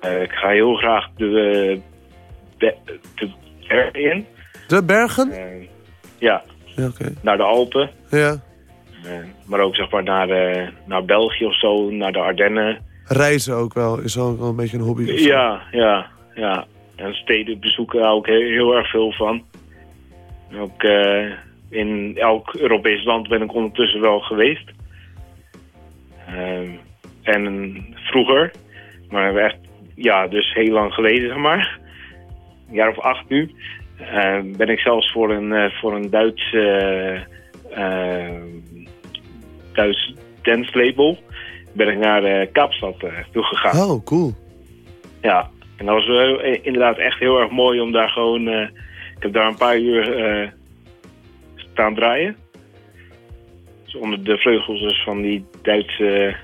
Eh, ik ga heel graag de, eh, be- de bergen in. De bergen? Eh, ja, Ja, naar de Alpen. Ja. Maar ook zeg maar naar, naar België of zo, naar de Ardennen. Reizen ook wel, is ook wel een beetje een hobby. Ja, ja, ja. En steden bezoeken hou ik heel, heel erg veel van. Ook in elk Europees land ben ik ondertussen wel geweest. En vroeger, maar echt, ja, dus heel lang geleden zeg maar. Een jaar of acht nu. eh, ben ik zelfs voor een, eh, voor een Duits, Duits dance label ben ik naar Kaapstad toe gegaan. Oh, cool. Ja, en dat was wel, inderdaad echt heel erg mooi om daar gewoon... ik heb daar een paar uur staan draaien. Dus onder de vleugels dus van die Duitse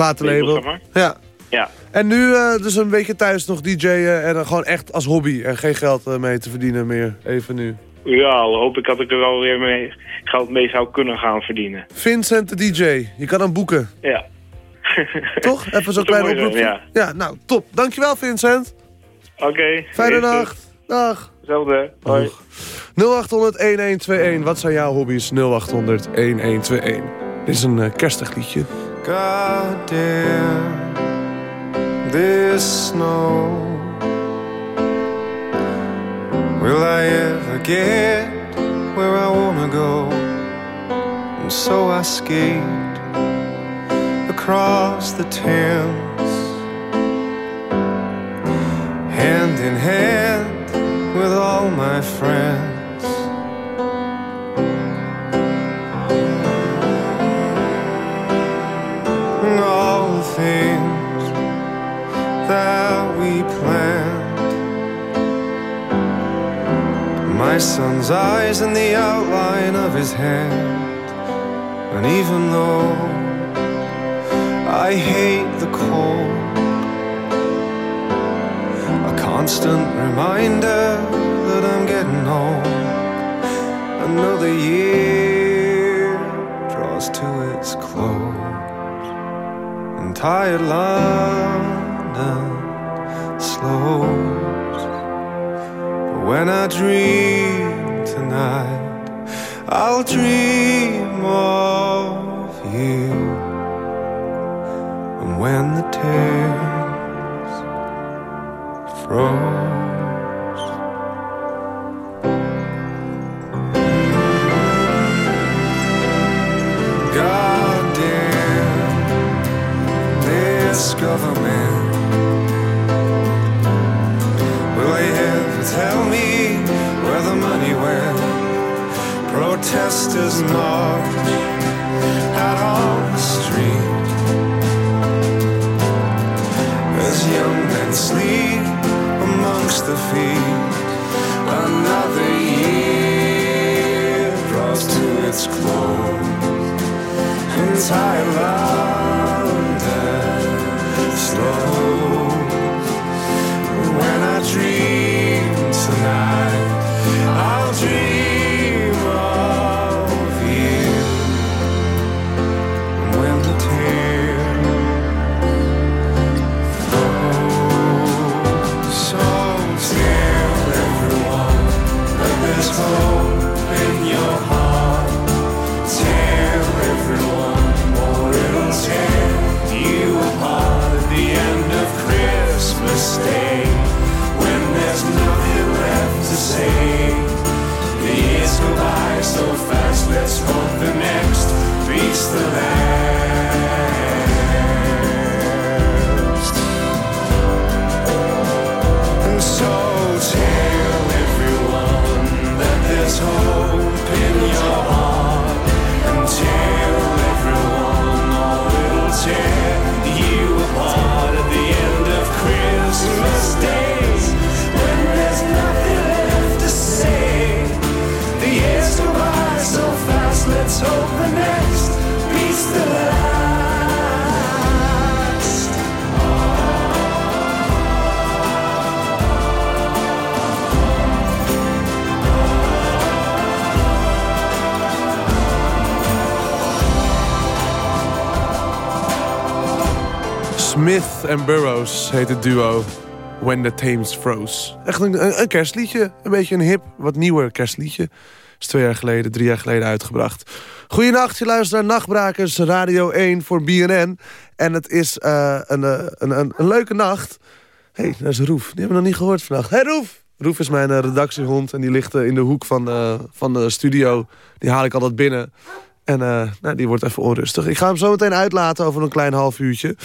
Platenlabel. Ja. Ja, En nu eh, dus een beetje thuis nog DJ'en en dan gewoon echt als hobby. En geen geld eh, mee te verdienen meer. Even nu. ja, hoop ik dat ik er wel weer mee, geld mee zou kunnen gaan verdienen. Vincent de DJ. Je kan hem boeken. Ja. Toch? Even zo'n Dat klein zou mooi oproepje. zijn, Ja, nou, top. Dankjewel Vincent. Oké. Fijne nacht. Dag. Hetzelfde. Hoi. 0800-1121. Wat zijn jouw hobby's? 0800-1121. Dit is een eh, kerstig liedje. God damn this snow. Will I ever get where I wanna go? And so I skate across the Thames, hand in hand with all my friends. Things that we planned. My son's eyes and the outline of his hand. And even though I hate the cold, a constant reminder that I'm getting old. Another year draws to its close. Tired London slows. But when I dream tonight, I'll dream of you. And when the tears froze. Government. Will they ever tell me where the money went? Protesters march out on the street as young men sleep amongst the feet. Another year draws to its close. Entire London road. En Burroughs heet het duo When the Thames Froze. Echt een, kerstliedje. Een beetje een hip, wat nieuwer kerstliedje. Is twee jaar geleden, drie jaar geleden uitgebracht. Goedenacht, je luistert naar Nachtbrakers, Radio 1 voor BNN. En het is eh, een, eh, een, een, een leuke nacht. Hé, hey, daar is Roef. Die hebben we nog niet gehoord vannacht. Hé hey, Roef! Roef is mijn eh, redactiehond en die ligt in de hoek van, van de studio. Die haal ik altijd binnen. En eh, nou, die wordt even onrustig. Ik ga hem zo meteen uitlaten over een klein half uurtje.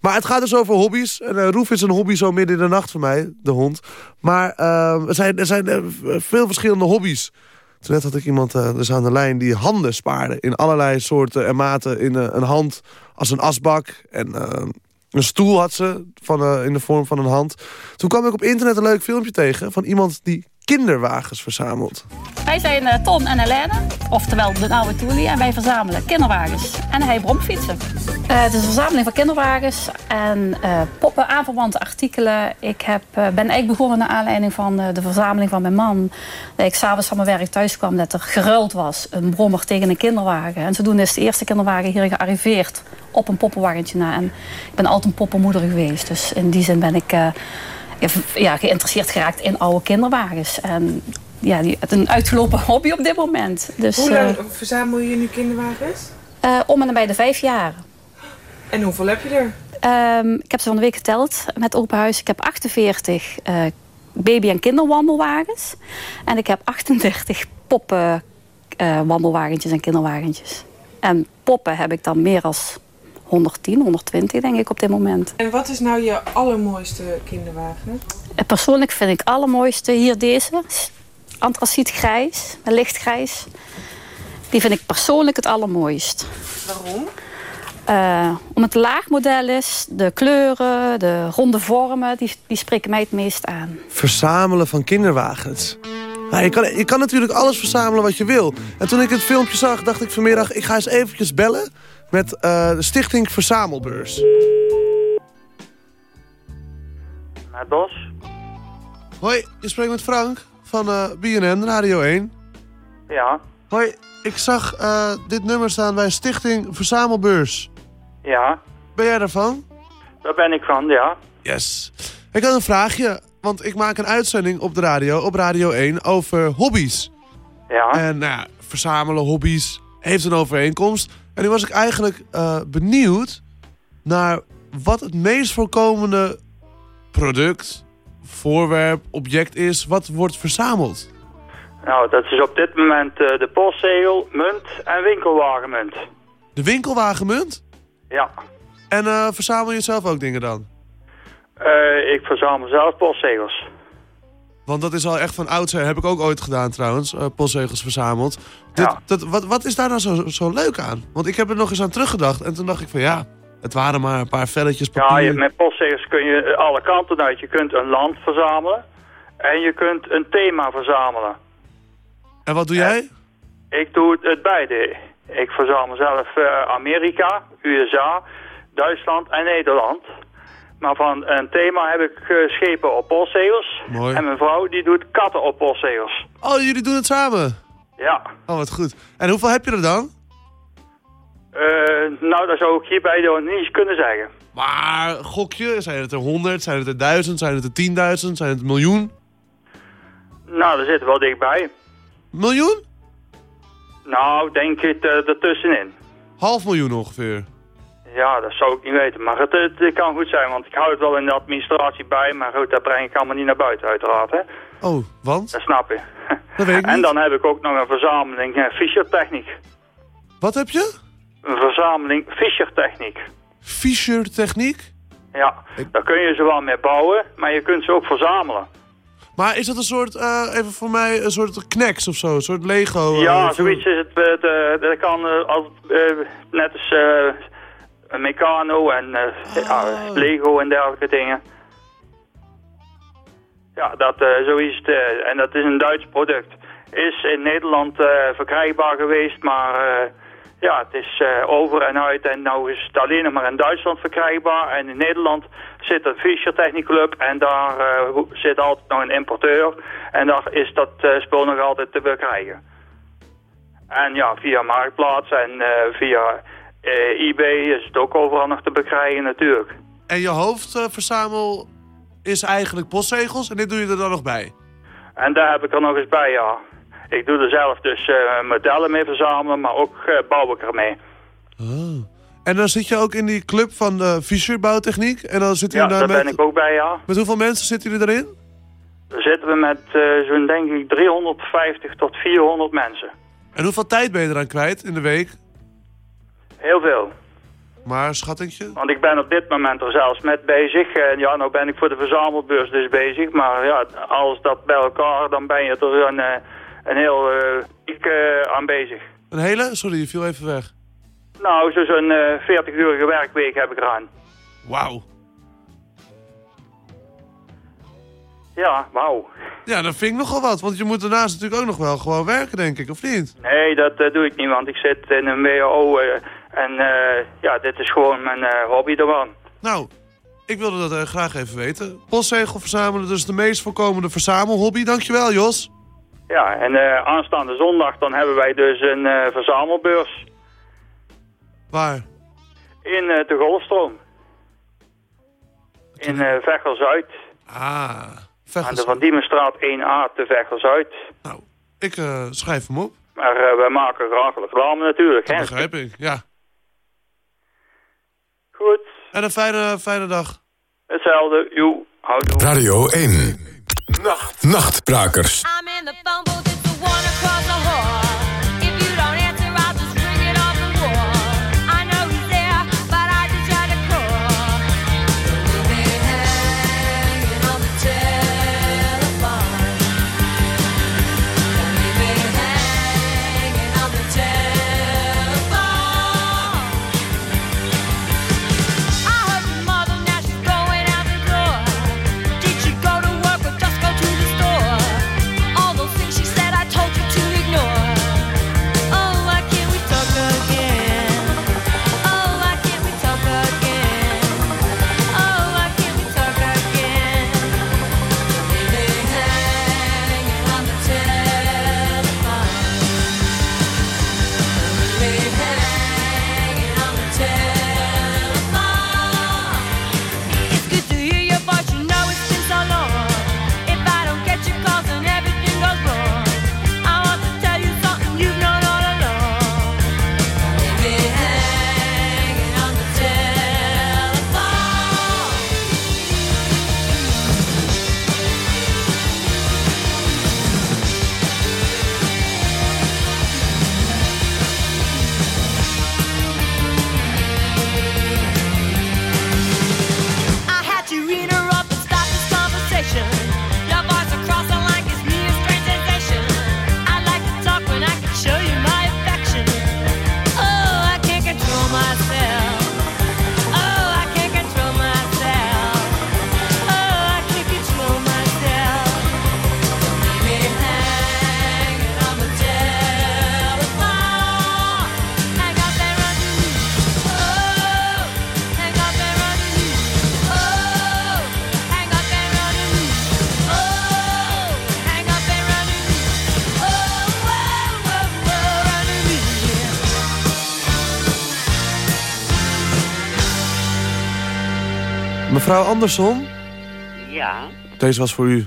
Maar het gaat dus over hobby's. En eh, Roef is een hobby zo midden in de nacht voor mij, de hond. Maar eh, er zijn, er zijn veel verschillende hobby's. Toen net had ik iemand dus aan de lijn die handen spaarde. In allerlei soorten en maten. In een hand als een asbak. En een stoel had ze van, in de vorm van een hand. Toen kwam ik op internet een leuk filmpje tegen... van iemand die kinderwagens verzamelt. Wij zijn eh, Ton en Helene, oftewel de oude Toelie. En wij verzamelen kinderwagens en hij bromfietsen. Eh, het is een verzameling van kinderwagens en eh, poppen, aanverwante artikelen. Ik heb, eh, ben eigenlijk begonnen naar aanleiding van eh, de verzameling van mijn man. Dat ik s'avonds van mijn werk thuis kwam dat er geruild was. Een brommer tegen een kinderwagen. En zodoende is de eerste kinderwagen hier gearriveerd op een poppenwagentje na. En ik ben altijd een poppenmoeder geweest. Dus in die zin ben ik eh, ja, geïnteresseerd geraakt in oude kinderwagens. En ja, die, het is een uitgelopen hobby op dit moment. Dus, Hoe eh, lang verzamel je nu kinderwagens? eh, om en bij de vijf jaar. En hoeveel heb je er? Ehm, ik heb ze van de week geteld met Open Huis. Ik heb 48 eh, baby- en kinderwandelwagens. En ik heb 38 poppen eh, wandelwagentjes en kinderwagentjes. En poppen heb ik dan meer dan 110, 120 denk ik op dit moment. En wat is nou je allermooiste kinderwagen? En persoonlijk vind ik het allermooiste hier deze. Antracietgrijs, lichtgrijs. Die vind ik persoonlijk het allermooist. Waarom? Eh, omdat het een laag model is, de kleuren, de ronde vormen, die, die spreken mij het meest aan. Verzamelen van kinderwagens. Ja, je, kan, je kan natuurlijk alles verzamelen wat je wil. En toen ik het filmpje zag, dacht ik vanmiddag... ik ga eens eventjes bellen met de stichting Verzamelbeurs. Met Bos? Hoi, je spreekt met Frank van eh BNN, Radio 1. Ja. Hoi, ik zag eh, dit nummer staan bij Stichting Verzamelbeurs. Ja, Ben jij daarvan? daar ben ik van, ja. Yes. Ik had een vraagje, want ik maak een uitzending op de radio, op Radio 1, over hobby's. Ja. En nou ja, verzamelen, hobby's, heeft een overeenkomst. En nu was ik eigenlijk eh, benieuwd naar wat het meest voorkomende product, voorwerp, object is, wat wordt verzameld. Nou, dat is op dit moment eh, de postzegel, munt en winkelwagenmunt. De winkelwagenmunt? Ja. En eh, verzamel je zelf ook dingen dan? Ik verzamel zelf postzegels. Want dat is al echt van oudsher, heb ik ook ooit gedaan trouwens, eh, postzegels verzameld. Dit, dat, wat, wat is daar nou zo, zo leuk aan? Want ik heb er nog eens aan teruggedacht en toen dacht ik van ja, het waren maar een paar velletjes papier. Ja, met postzegels kun je eh, alle kanten uit. Je kunt een land verzamelen en je kunt een thema verzamelen. En wat doe jij? Ik doe het, het beide. Ik verzamel zelf eh, Amerika, USA, Duitsland en Nederland. Maar van een thema heb ik eh, schepen op postzegels. Mooi. En mijn vrouw die doet katten op postzegels. Oh, jullie doen het samen? Ja. Oh, wat goed. En hoeveel heb je er dan? Eh, nou, dat zou ik hierbij nog niet eens kunnen zeggen. Maar gokje, zijn het er 100, zijn het er 1000, zijn het er 10.000, zijn het een miljoen? Nou, daar zit wel dichtbij. Miljoen? Nou, denk ik uh, ertussenin. Half miljoen ongeveer. Ja, dat zou ik niet weten. Maar het, het, het kan goed zijn, want ik hou het wel in de administratie bij. Maar goed, dat breng ik allemaal niet naar buiten uiteraard, hè. Oh, want? Dat snap je. Dat weet ik En niet. dan heb ik ook nog een verzameling uh, Fischer-techniek. Wat heb je? Een verzameling Fischer-techniek. Fischer techniek? Ja, daar kun je ze wel mee bouwen, maar je kunt ze ook verzamelen. Maar is dat een soort, eh, even voor mij, een soort knacks of zo? Een soort Lego? eh, ja, voor- zoiets is het. eh, Dat kan eh, als, eh, net als eh, Meccano en eh, ja, Lego en dergelijke dingen. Ja, dat, eh zo is het. eh, en dat is een Duits product. Is in Nederland eh, verkrijgbaar geweest, maar eh, ja, het is eh, over en uit. En nou is het alleen nog maar in Duitsland verkrijgbaar. En in Nederland zit een Fischer Technic Club en daar eh, zit altijd nog een importeur. En daar is dat eh, spul nog altijd te bekrijgen. En ja, via Marktplaats en eh, via eh, eBay is het ook overal nog te bekrijgen natuurlijk. En je hoofdverzamel is eigenlijk postzegels en dit doe je er dan nog bij? En daar heb ik er nog eens bij, ja. Ik doe er zelf dus eh, modellen mee verzamelen, maar ook eh, bouw ik ermee. Oh. En dan zit je ook in die club van de Fischer Bouwtechniek? En dan zit je Ja, daar met... ben ik ook bij, ja. Met hoeveel mensen zitten jullie erin? Daar zitten we met zo'n denk ik 350 tot 400 mensen. En hoeveel tijd ben je eraan kwijt in de week? Heel veel. Maar schattingje? Want ik ben op dit moment er zelfs met bezig. En ja, nou ben ik voor de verzamelbeurs dus bezig. Maar ja, als dat bij elkaar, dan ben je er een, eh, een heel eh, week eh, aan bezig. Een hele? Sorry, je viel even weg. Nou, zo- zo'n eh 40-urige werkweek heb ik eraan. Wauw. Ja, wauw. Ja, dat vind ik nogal wat. Want je moet daarnaast natuurlijk ook nog wel gewoon werken, denk ik, of niet? Nee, dat doe ik niet, want ik zit in een WO en eh, ja, dit is gewoon mijn eh, hobby ervan. Nou, ik wilde dat eh, graag even weten. Postzegel verzamelen, dus de meest voorkomende verzamelhobby. Dankjewel, Jos. Ja, en aanstaande zondag dan hebben wij dus een verzamelbeurs Waar? in de Golfstroom. In eh Veghel-Zuid. Ah, Aan de Van Diemenstraat 1A te Veghel-Zuid. Ik eh, schrijf hem op. Maar wij maken graag reclame natuurlijk. Dat hè. begrijp ik, ja. Goed. En een fijne, fijne dag. Hetzelfde. Joe. Houdoe. Radio 1. Nacht. Nachtbrakers. I'm Mevrouw Andersson, Ja, deze was voor u.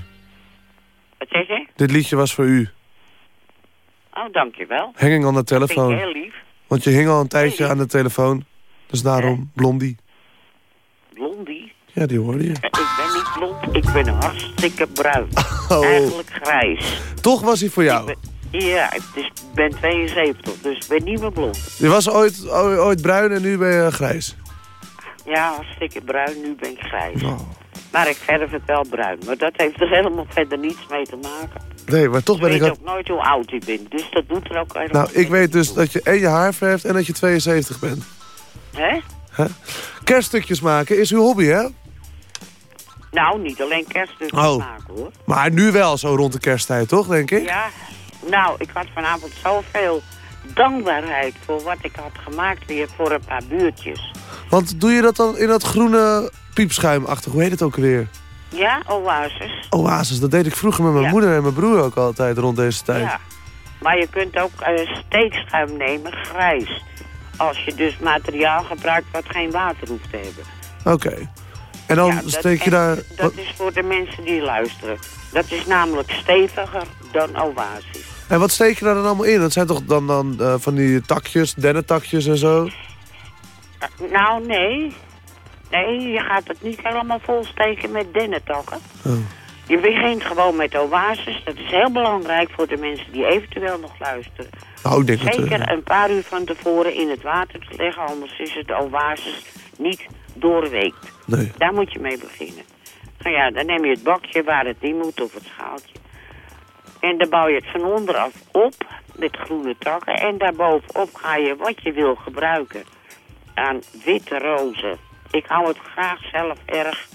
wat zeg je? Dit liedje was voor u. Oh, dankjewel. Hanging on the Vind ik heel lief. Want je hing al een tijdje aan de telefoon. Dus daarom, Blondie. Blondie? Ja, die hoorde je. Ik ben niet blond, ik ben hartstikke bruin. Oh. Eigenlijk grijs. Toch was hij voor jou. Ja, ik dus, ben 72, dus ik ben niet meer blond. Je was ooit, ooit bruin en nu ben je grijs. Ja, hartstikke bruin, nu ben ik grijs. Oh. Maar ik verf het wel bruin. Maar dat heeft er helemaal verder niets mee te maken. Nee, maar toch Ik ben weet ik... al- ook nooit hoe oud ik ben, dus dat doet er ook helemaal Nou, ik weet dus dat je en je haar verft en dat je 72 bent. Hè? Hè? Kerststukjes maken is uw hobby, hè? Nou, niet alleen kerststukjes Oh. maken hoor. Maar nu wel zo rond de kersttijd, toch, denk ik? Ja, nou, ik had vanavond zoveel dankbaarheid voor wat ik had gemaakt weer voor een paar buurtjes. Want doe je dat dan in dat groene piepschuimachtig, hoe heet het ook weer? Ja, oases. Oasis, dat deed ik vroeger met mijn Ja. moeder en mijn broer ook altijd rond deze tijd. Ja. Maar je kunt ook steekschuim nemen, grijs. Als je dus materiaal gebruikt wat geen water hoeft te hebben. Oké. En dan Ja, steek je daar... Dat is voor de mensen die luisteren. Dat is namelijk steviger dan oasis. En wat steek je daar dan allemaal in? Dat zijn toch dan, dan eh, van die takjes, dennentakjes en zo? Eh, nou, nee. Nee, je gaat het niet helemaal vol steken met dennetakken. Oh. Je begint gewoon met oasis. Dat is heel belangrijk voor de mensen die eventueel nog luisteren. Nou, ik denk dat... Zeker een paar uur van tevoren in het water te leggen, anders is het oasis niet doorweekt. Nee. Daar moet je mee beginnen. Nou ja, dan neem je het bakje waar het in moet of het schaaltje. En dan bouw je het van onderaf op met groene takken. En daarbovenop ga je wat je wil gebruiken aan witte rozen. Ik hou het graag zelf erg,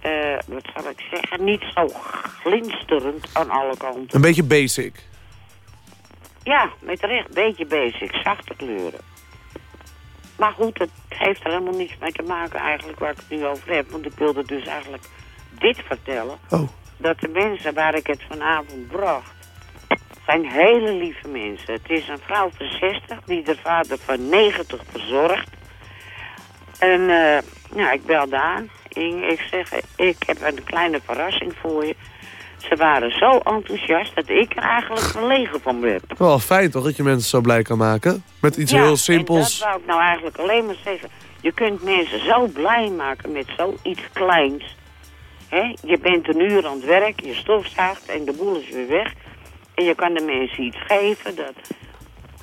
eh, wat zal ik zeggen, niet zo glinsterend aan alle kanten. Een beetje basic. Ja, met recht, beetje basic, zachte kleuren. Maar goed, het heeft er helemaal niets mee te maken eigenlijk waar ik het nu over heb. Want ik wilde dus eigenlijk dit vertellen. Oh. Dat de mensen waar ik het vanavond bracht, zijn hele lieve mensen. Het is een vrouw van 60 die de vader van 90 verzorgt. En nou, ik belde aan. Inge, ik zeg, ik heb een kleine verrassing voor je. Ze waren zo enthousiast dat ik er eigenlijk verlegen van werd. Wel fijn toch, dat je mensen zo blij kan maken? Met iets Ja, heel simpels. dat wou ik nou eigenlijk alleen maar zeggen. Je kunt mensen zo blij maken met zoiets kleins. Je bent een uur aan het werk, je stofzaagt en de boel is weer weg. En je kan de mensen iets geven dat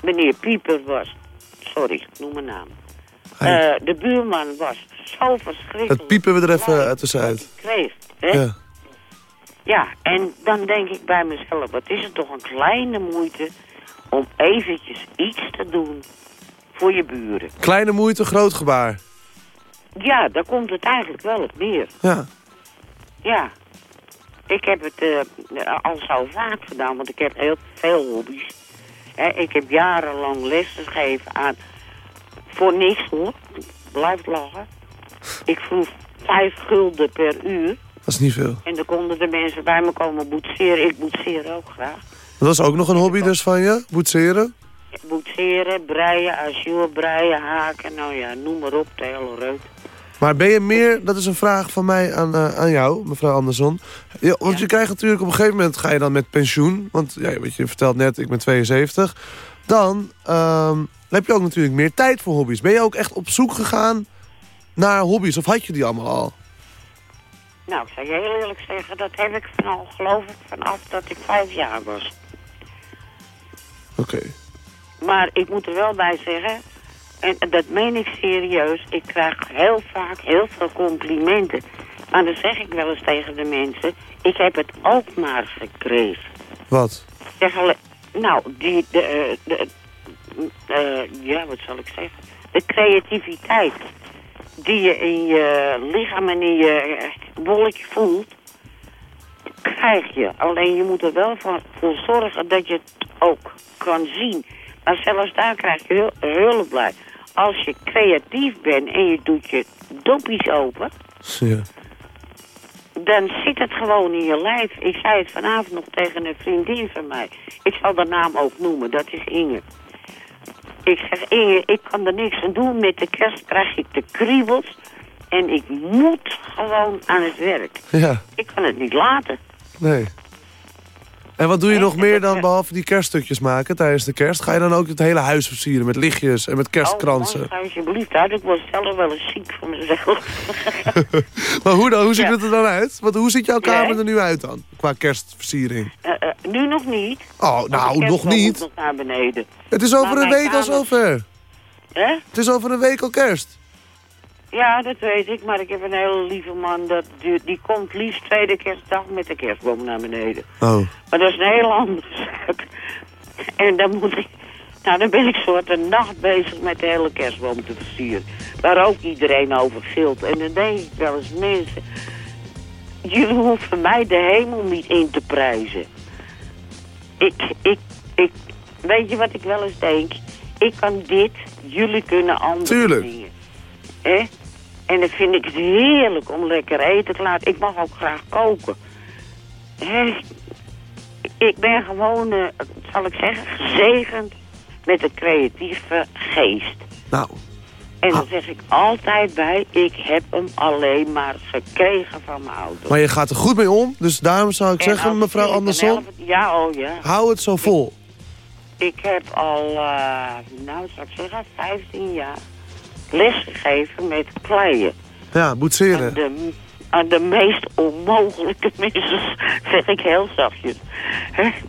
meneer Pieper was. Sorry, ik noem mijn naam. Eh, de buurman was zo verschrikkelijk. Het piepen we er even tussenuit. kreeg. Hè? Ja. Ja, en dan denk ik bij mezelf, wat is het toch een kleine moeite om eventjes iets te doen voor je buren. Kleine moeite, groot gebaar. Ja, daar komt het eigenlijk wel op neer. Ja. Ja. Ik heb het eh, al zo vaak gedaan, want ik heb heel veel hobby's. Ik heb jarenlang lessen gegeven aan... Voor niks hoor, blijf lachen. Ik vroeg vijf gulden per uur. Dat is niet veel. En dan konden de mensen bij me komen boetseren. Ik boetseer ook graag. Dat is ook nog een hobby dus van je? Boetseren? Boetseren, breien, azuur, breien, haken. Nou ja, noem maar op, de hele reut. Maar ben je meer, dat is een vraag van mij aan, eh, aan jou, mevrouw Anderson. Ja, want je krijgt natuurlijk op een gegeven moment, ga je dan met pensioen. Want ja, wat je vertelt net, ik ben 72. Dan ehm, heb je ook natuurlijk meer tijd voor hobby's. Ben je ook echt op zoek gegaan naar hobby's? Of had je die allemaal al? Nou, ik zou je heel eerlijk zeggen, dat heb ik van, geloof ik vanaf dat ik vijf jaar was. Oké. Maar ik moet er wel bij zeggen, en dat meen ik serieus, ik krijg heel vaak heel veel complimenten. Maar dan zeg ik wel eens tegen de mensen, ik heb het ook maar gekregen. Wat? Zeg nou, die, de, eh, de, ja, wat zal ik zeggen? De creativiteit die je in je lichaam en in je eh, bolletje voelt, krijg je. Alleen je moet er wel voor, voor zorgen dat je het ook kan zien. Maar zelfs daar krijg je hul- hulp bij. Als je creatief bent en je doet je doppies open, Ja. dan zit het gewoon in je lijf. Ik zei het vanavond nog tegen een vriendin van mij. Ik zal de naam ook noemen, dat is Inge. Ik zeg, ik kan er niks aan doen. Met de kerst krijg ik de kriebels. En ik moet gewoon aan het werk. Ja, Ik kan het niet laten. nee. En wat doe je nog meer dan behalve die kerststukjes maken tijdens de kerst? Ga je dan ook het hele huis versieren met lichtjes en met kerstkransen? Oh, man, alsjeblieft uit. Ik word zelf wel eens ziek van mezelf. maar hoe dan? Hoe ziet Ja. het er dan uit? Want hoe ziet jouw kamer er nu uit dan? Qua kerstversiering. Eh, eh, nu nog niet. Oh, nou, nog niet. nog naar beneden. Het is over Maar een week al kamer- zover. Hè? Het is over een week al kerst. Ja, dat weet ik. Maar ik heb een hele lieve man. Dat, die, die komt liefst tweede kerstdag met de kerstboom naar beneden. Oh. Maar dat is een heel andere zaak. En dan moet ik... Nou, dan ben ik soort een nacht bezig met de hele kerstboom te versieren. Waar ook iedereen over gilt. En dan denk ik wel eens, mensen... Jullie hoeven mij de hemel niet in te prijzen. Ik, ik, ik... Weet je wat ik wel eens denk? Ik kan dit, jullie kunnen andere Tuurlijk. dingen. Hè? En dan vind ik het heerlijk om lekker eten te laten. Ik mag ook graag koken. Ik ben gewoon, eh, zal ik zeggen, gezegend met een creatieve geest. Nou. En dan zeg ik altijd bij, ik heb hem alleen maar gekregen van mijn ouders. Maar je gaat er goed mee om. Dus daarom zou ik En zeggen, mevrouw helft- Ja, oh ja. Hou het zo vol. Ik heb al, eh, nou zou ik zeggen, 15 jaar lesgegeven met kleien. Ja, boetseren. Aan de, aan de meest onmogelijke mensen, zeg ik heel zachtjes.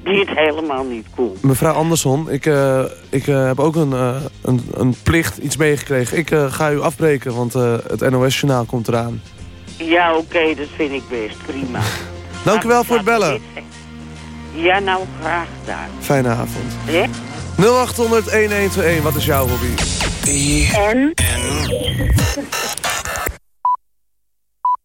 Die het helemaal niet kon. Mevrouw Anderson, ik, eh, ik eh, heb ook een, eh, een, een plicht, iets meegekregen. Ik ga u afbreken, want het NOS-journaal komt eraan. Ja, oké, dat vind ik best prima. Dank u wel voor het bellen. Ja, nou graag gedaan. Fijne avond. 0800 1121, wat is jouw hobby? En?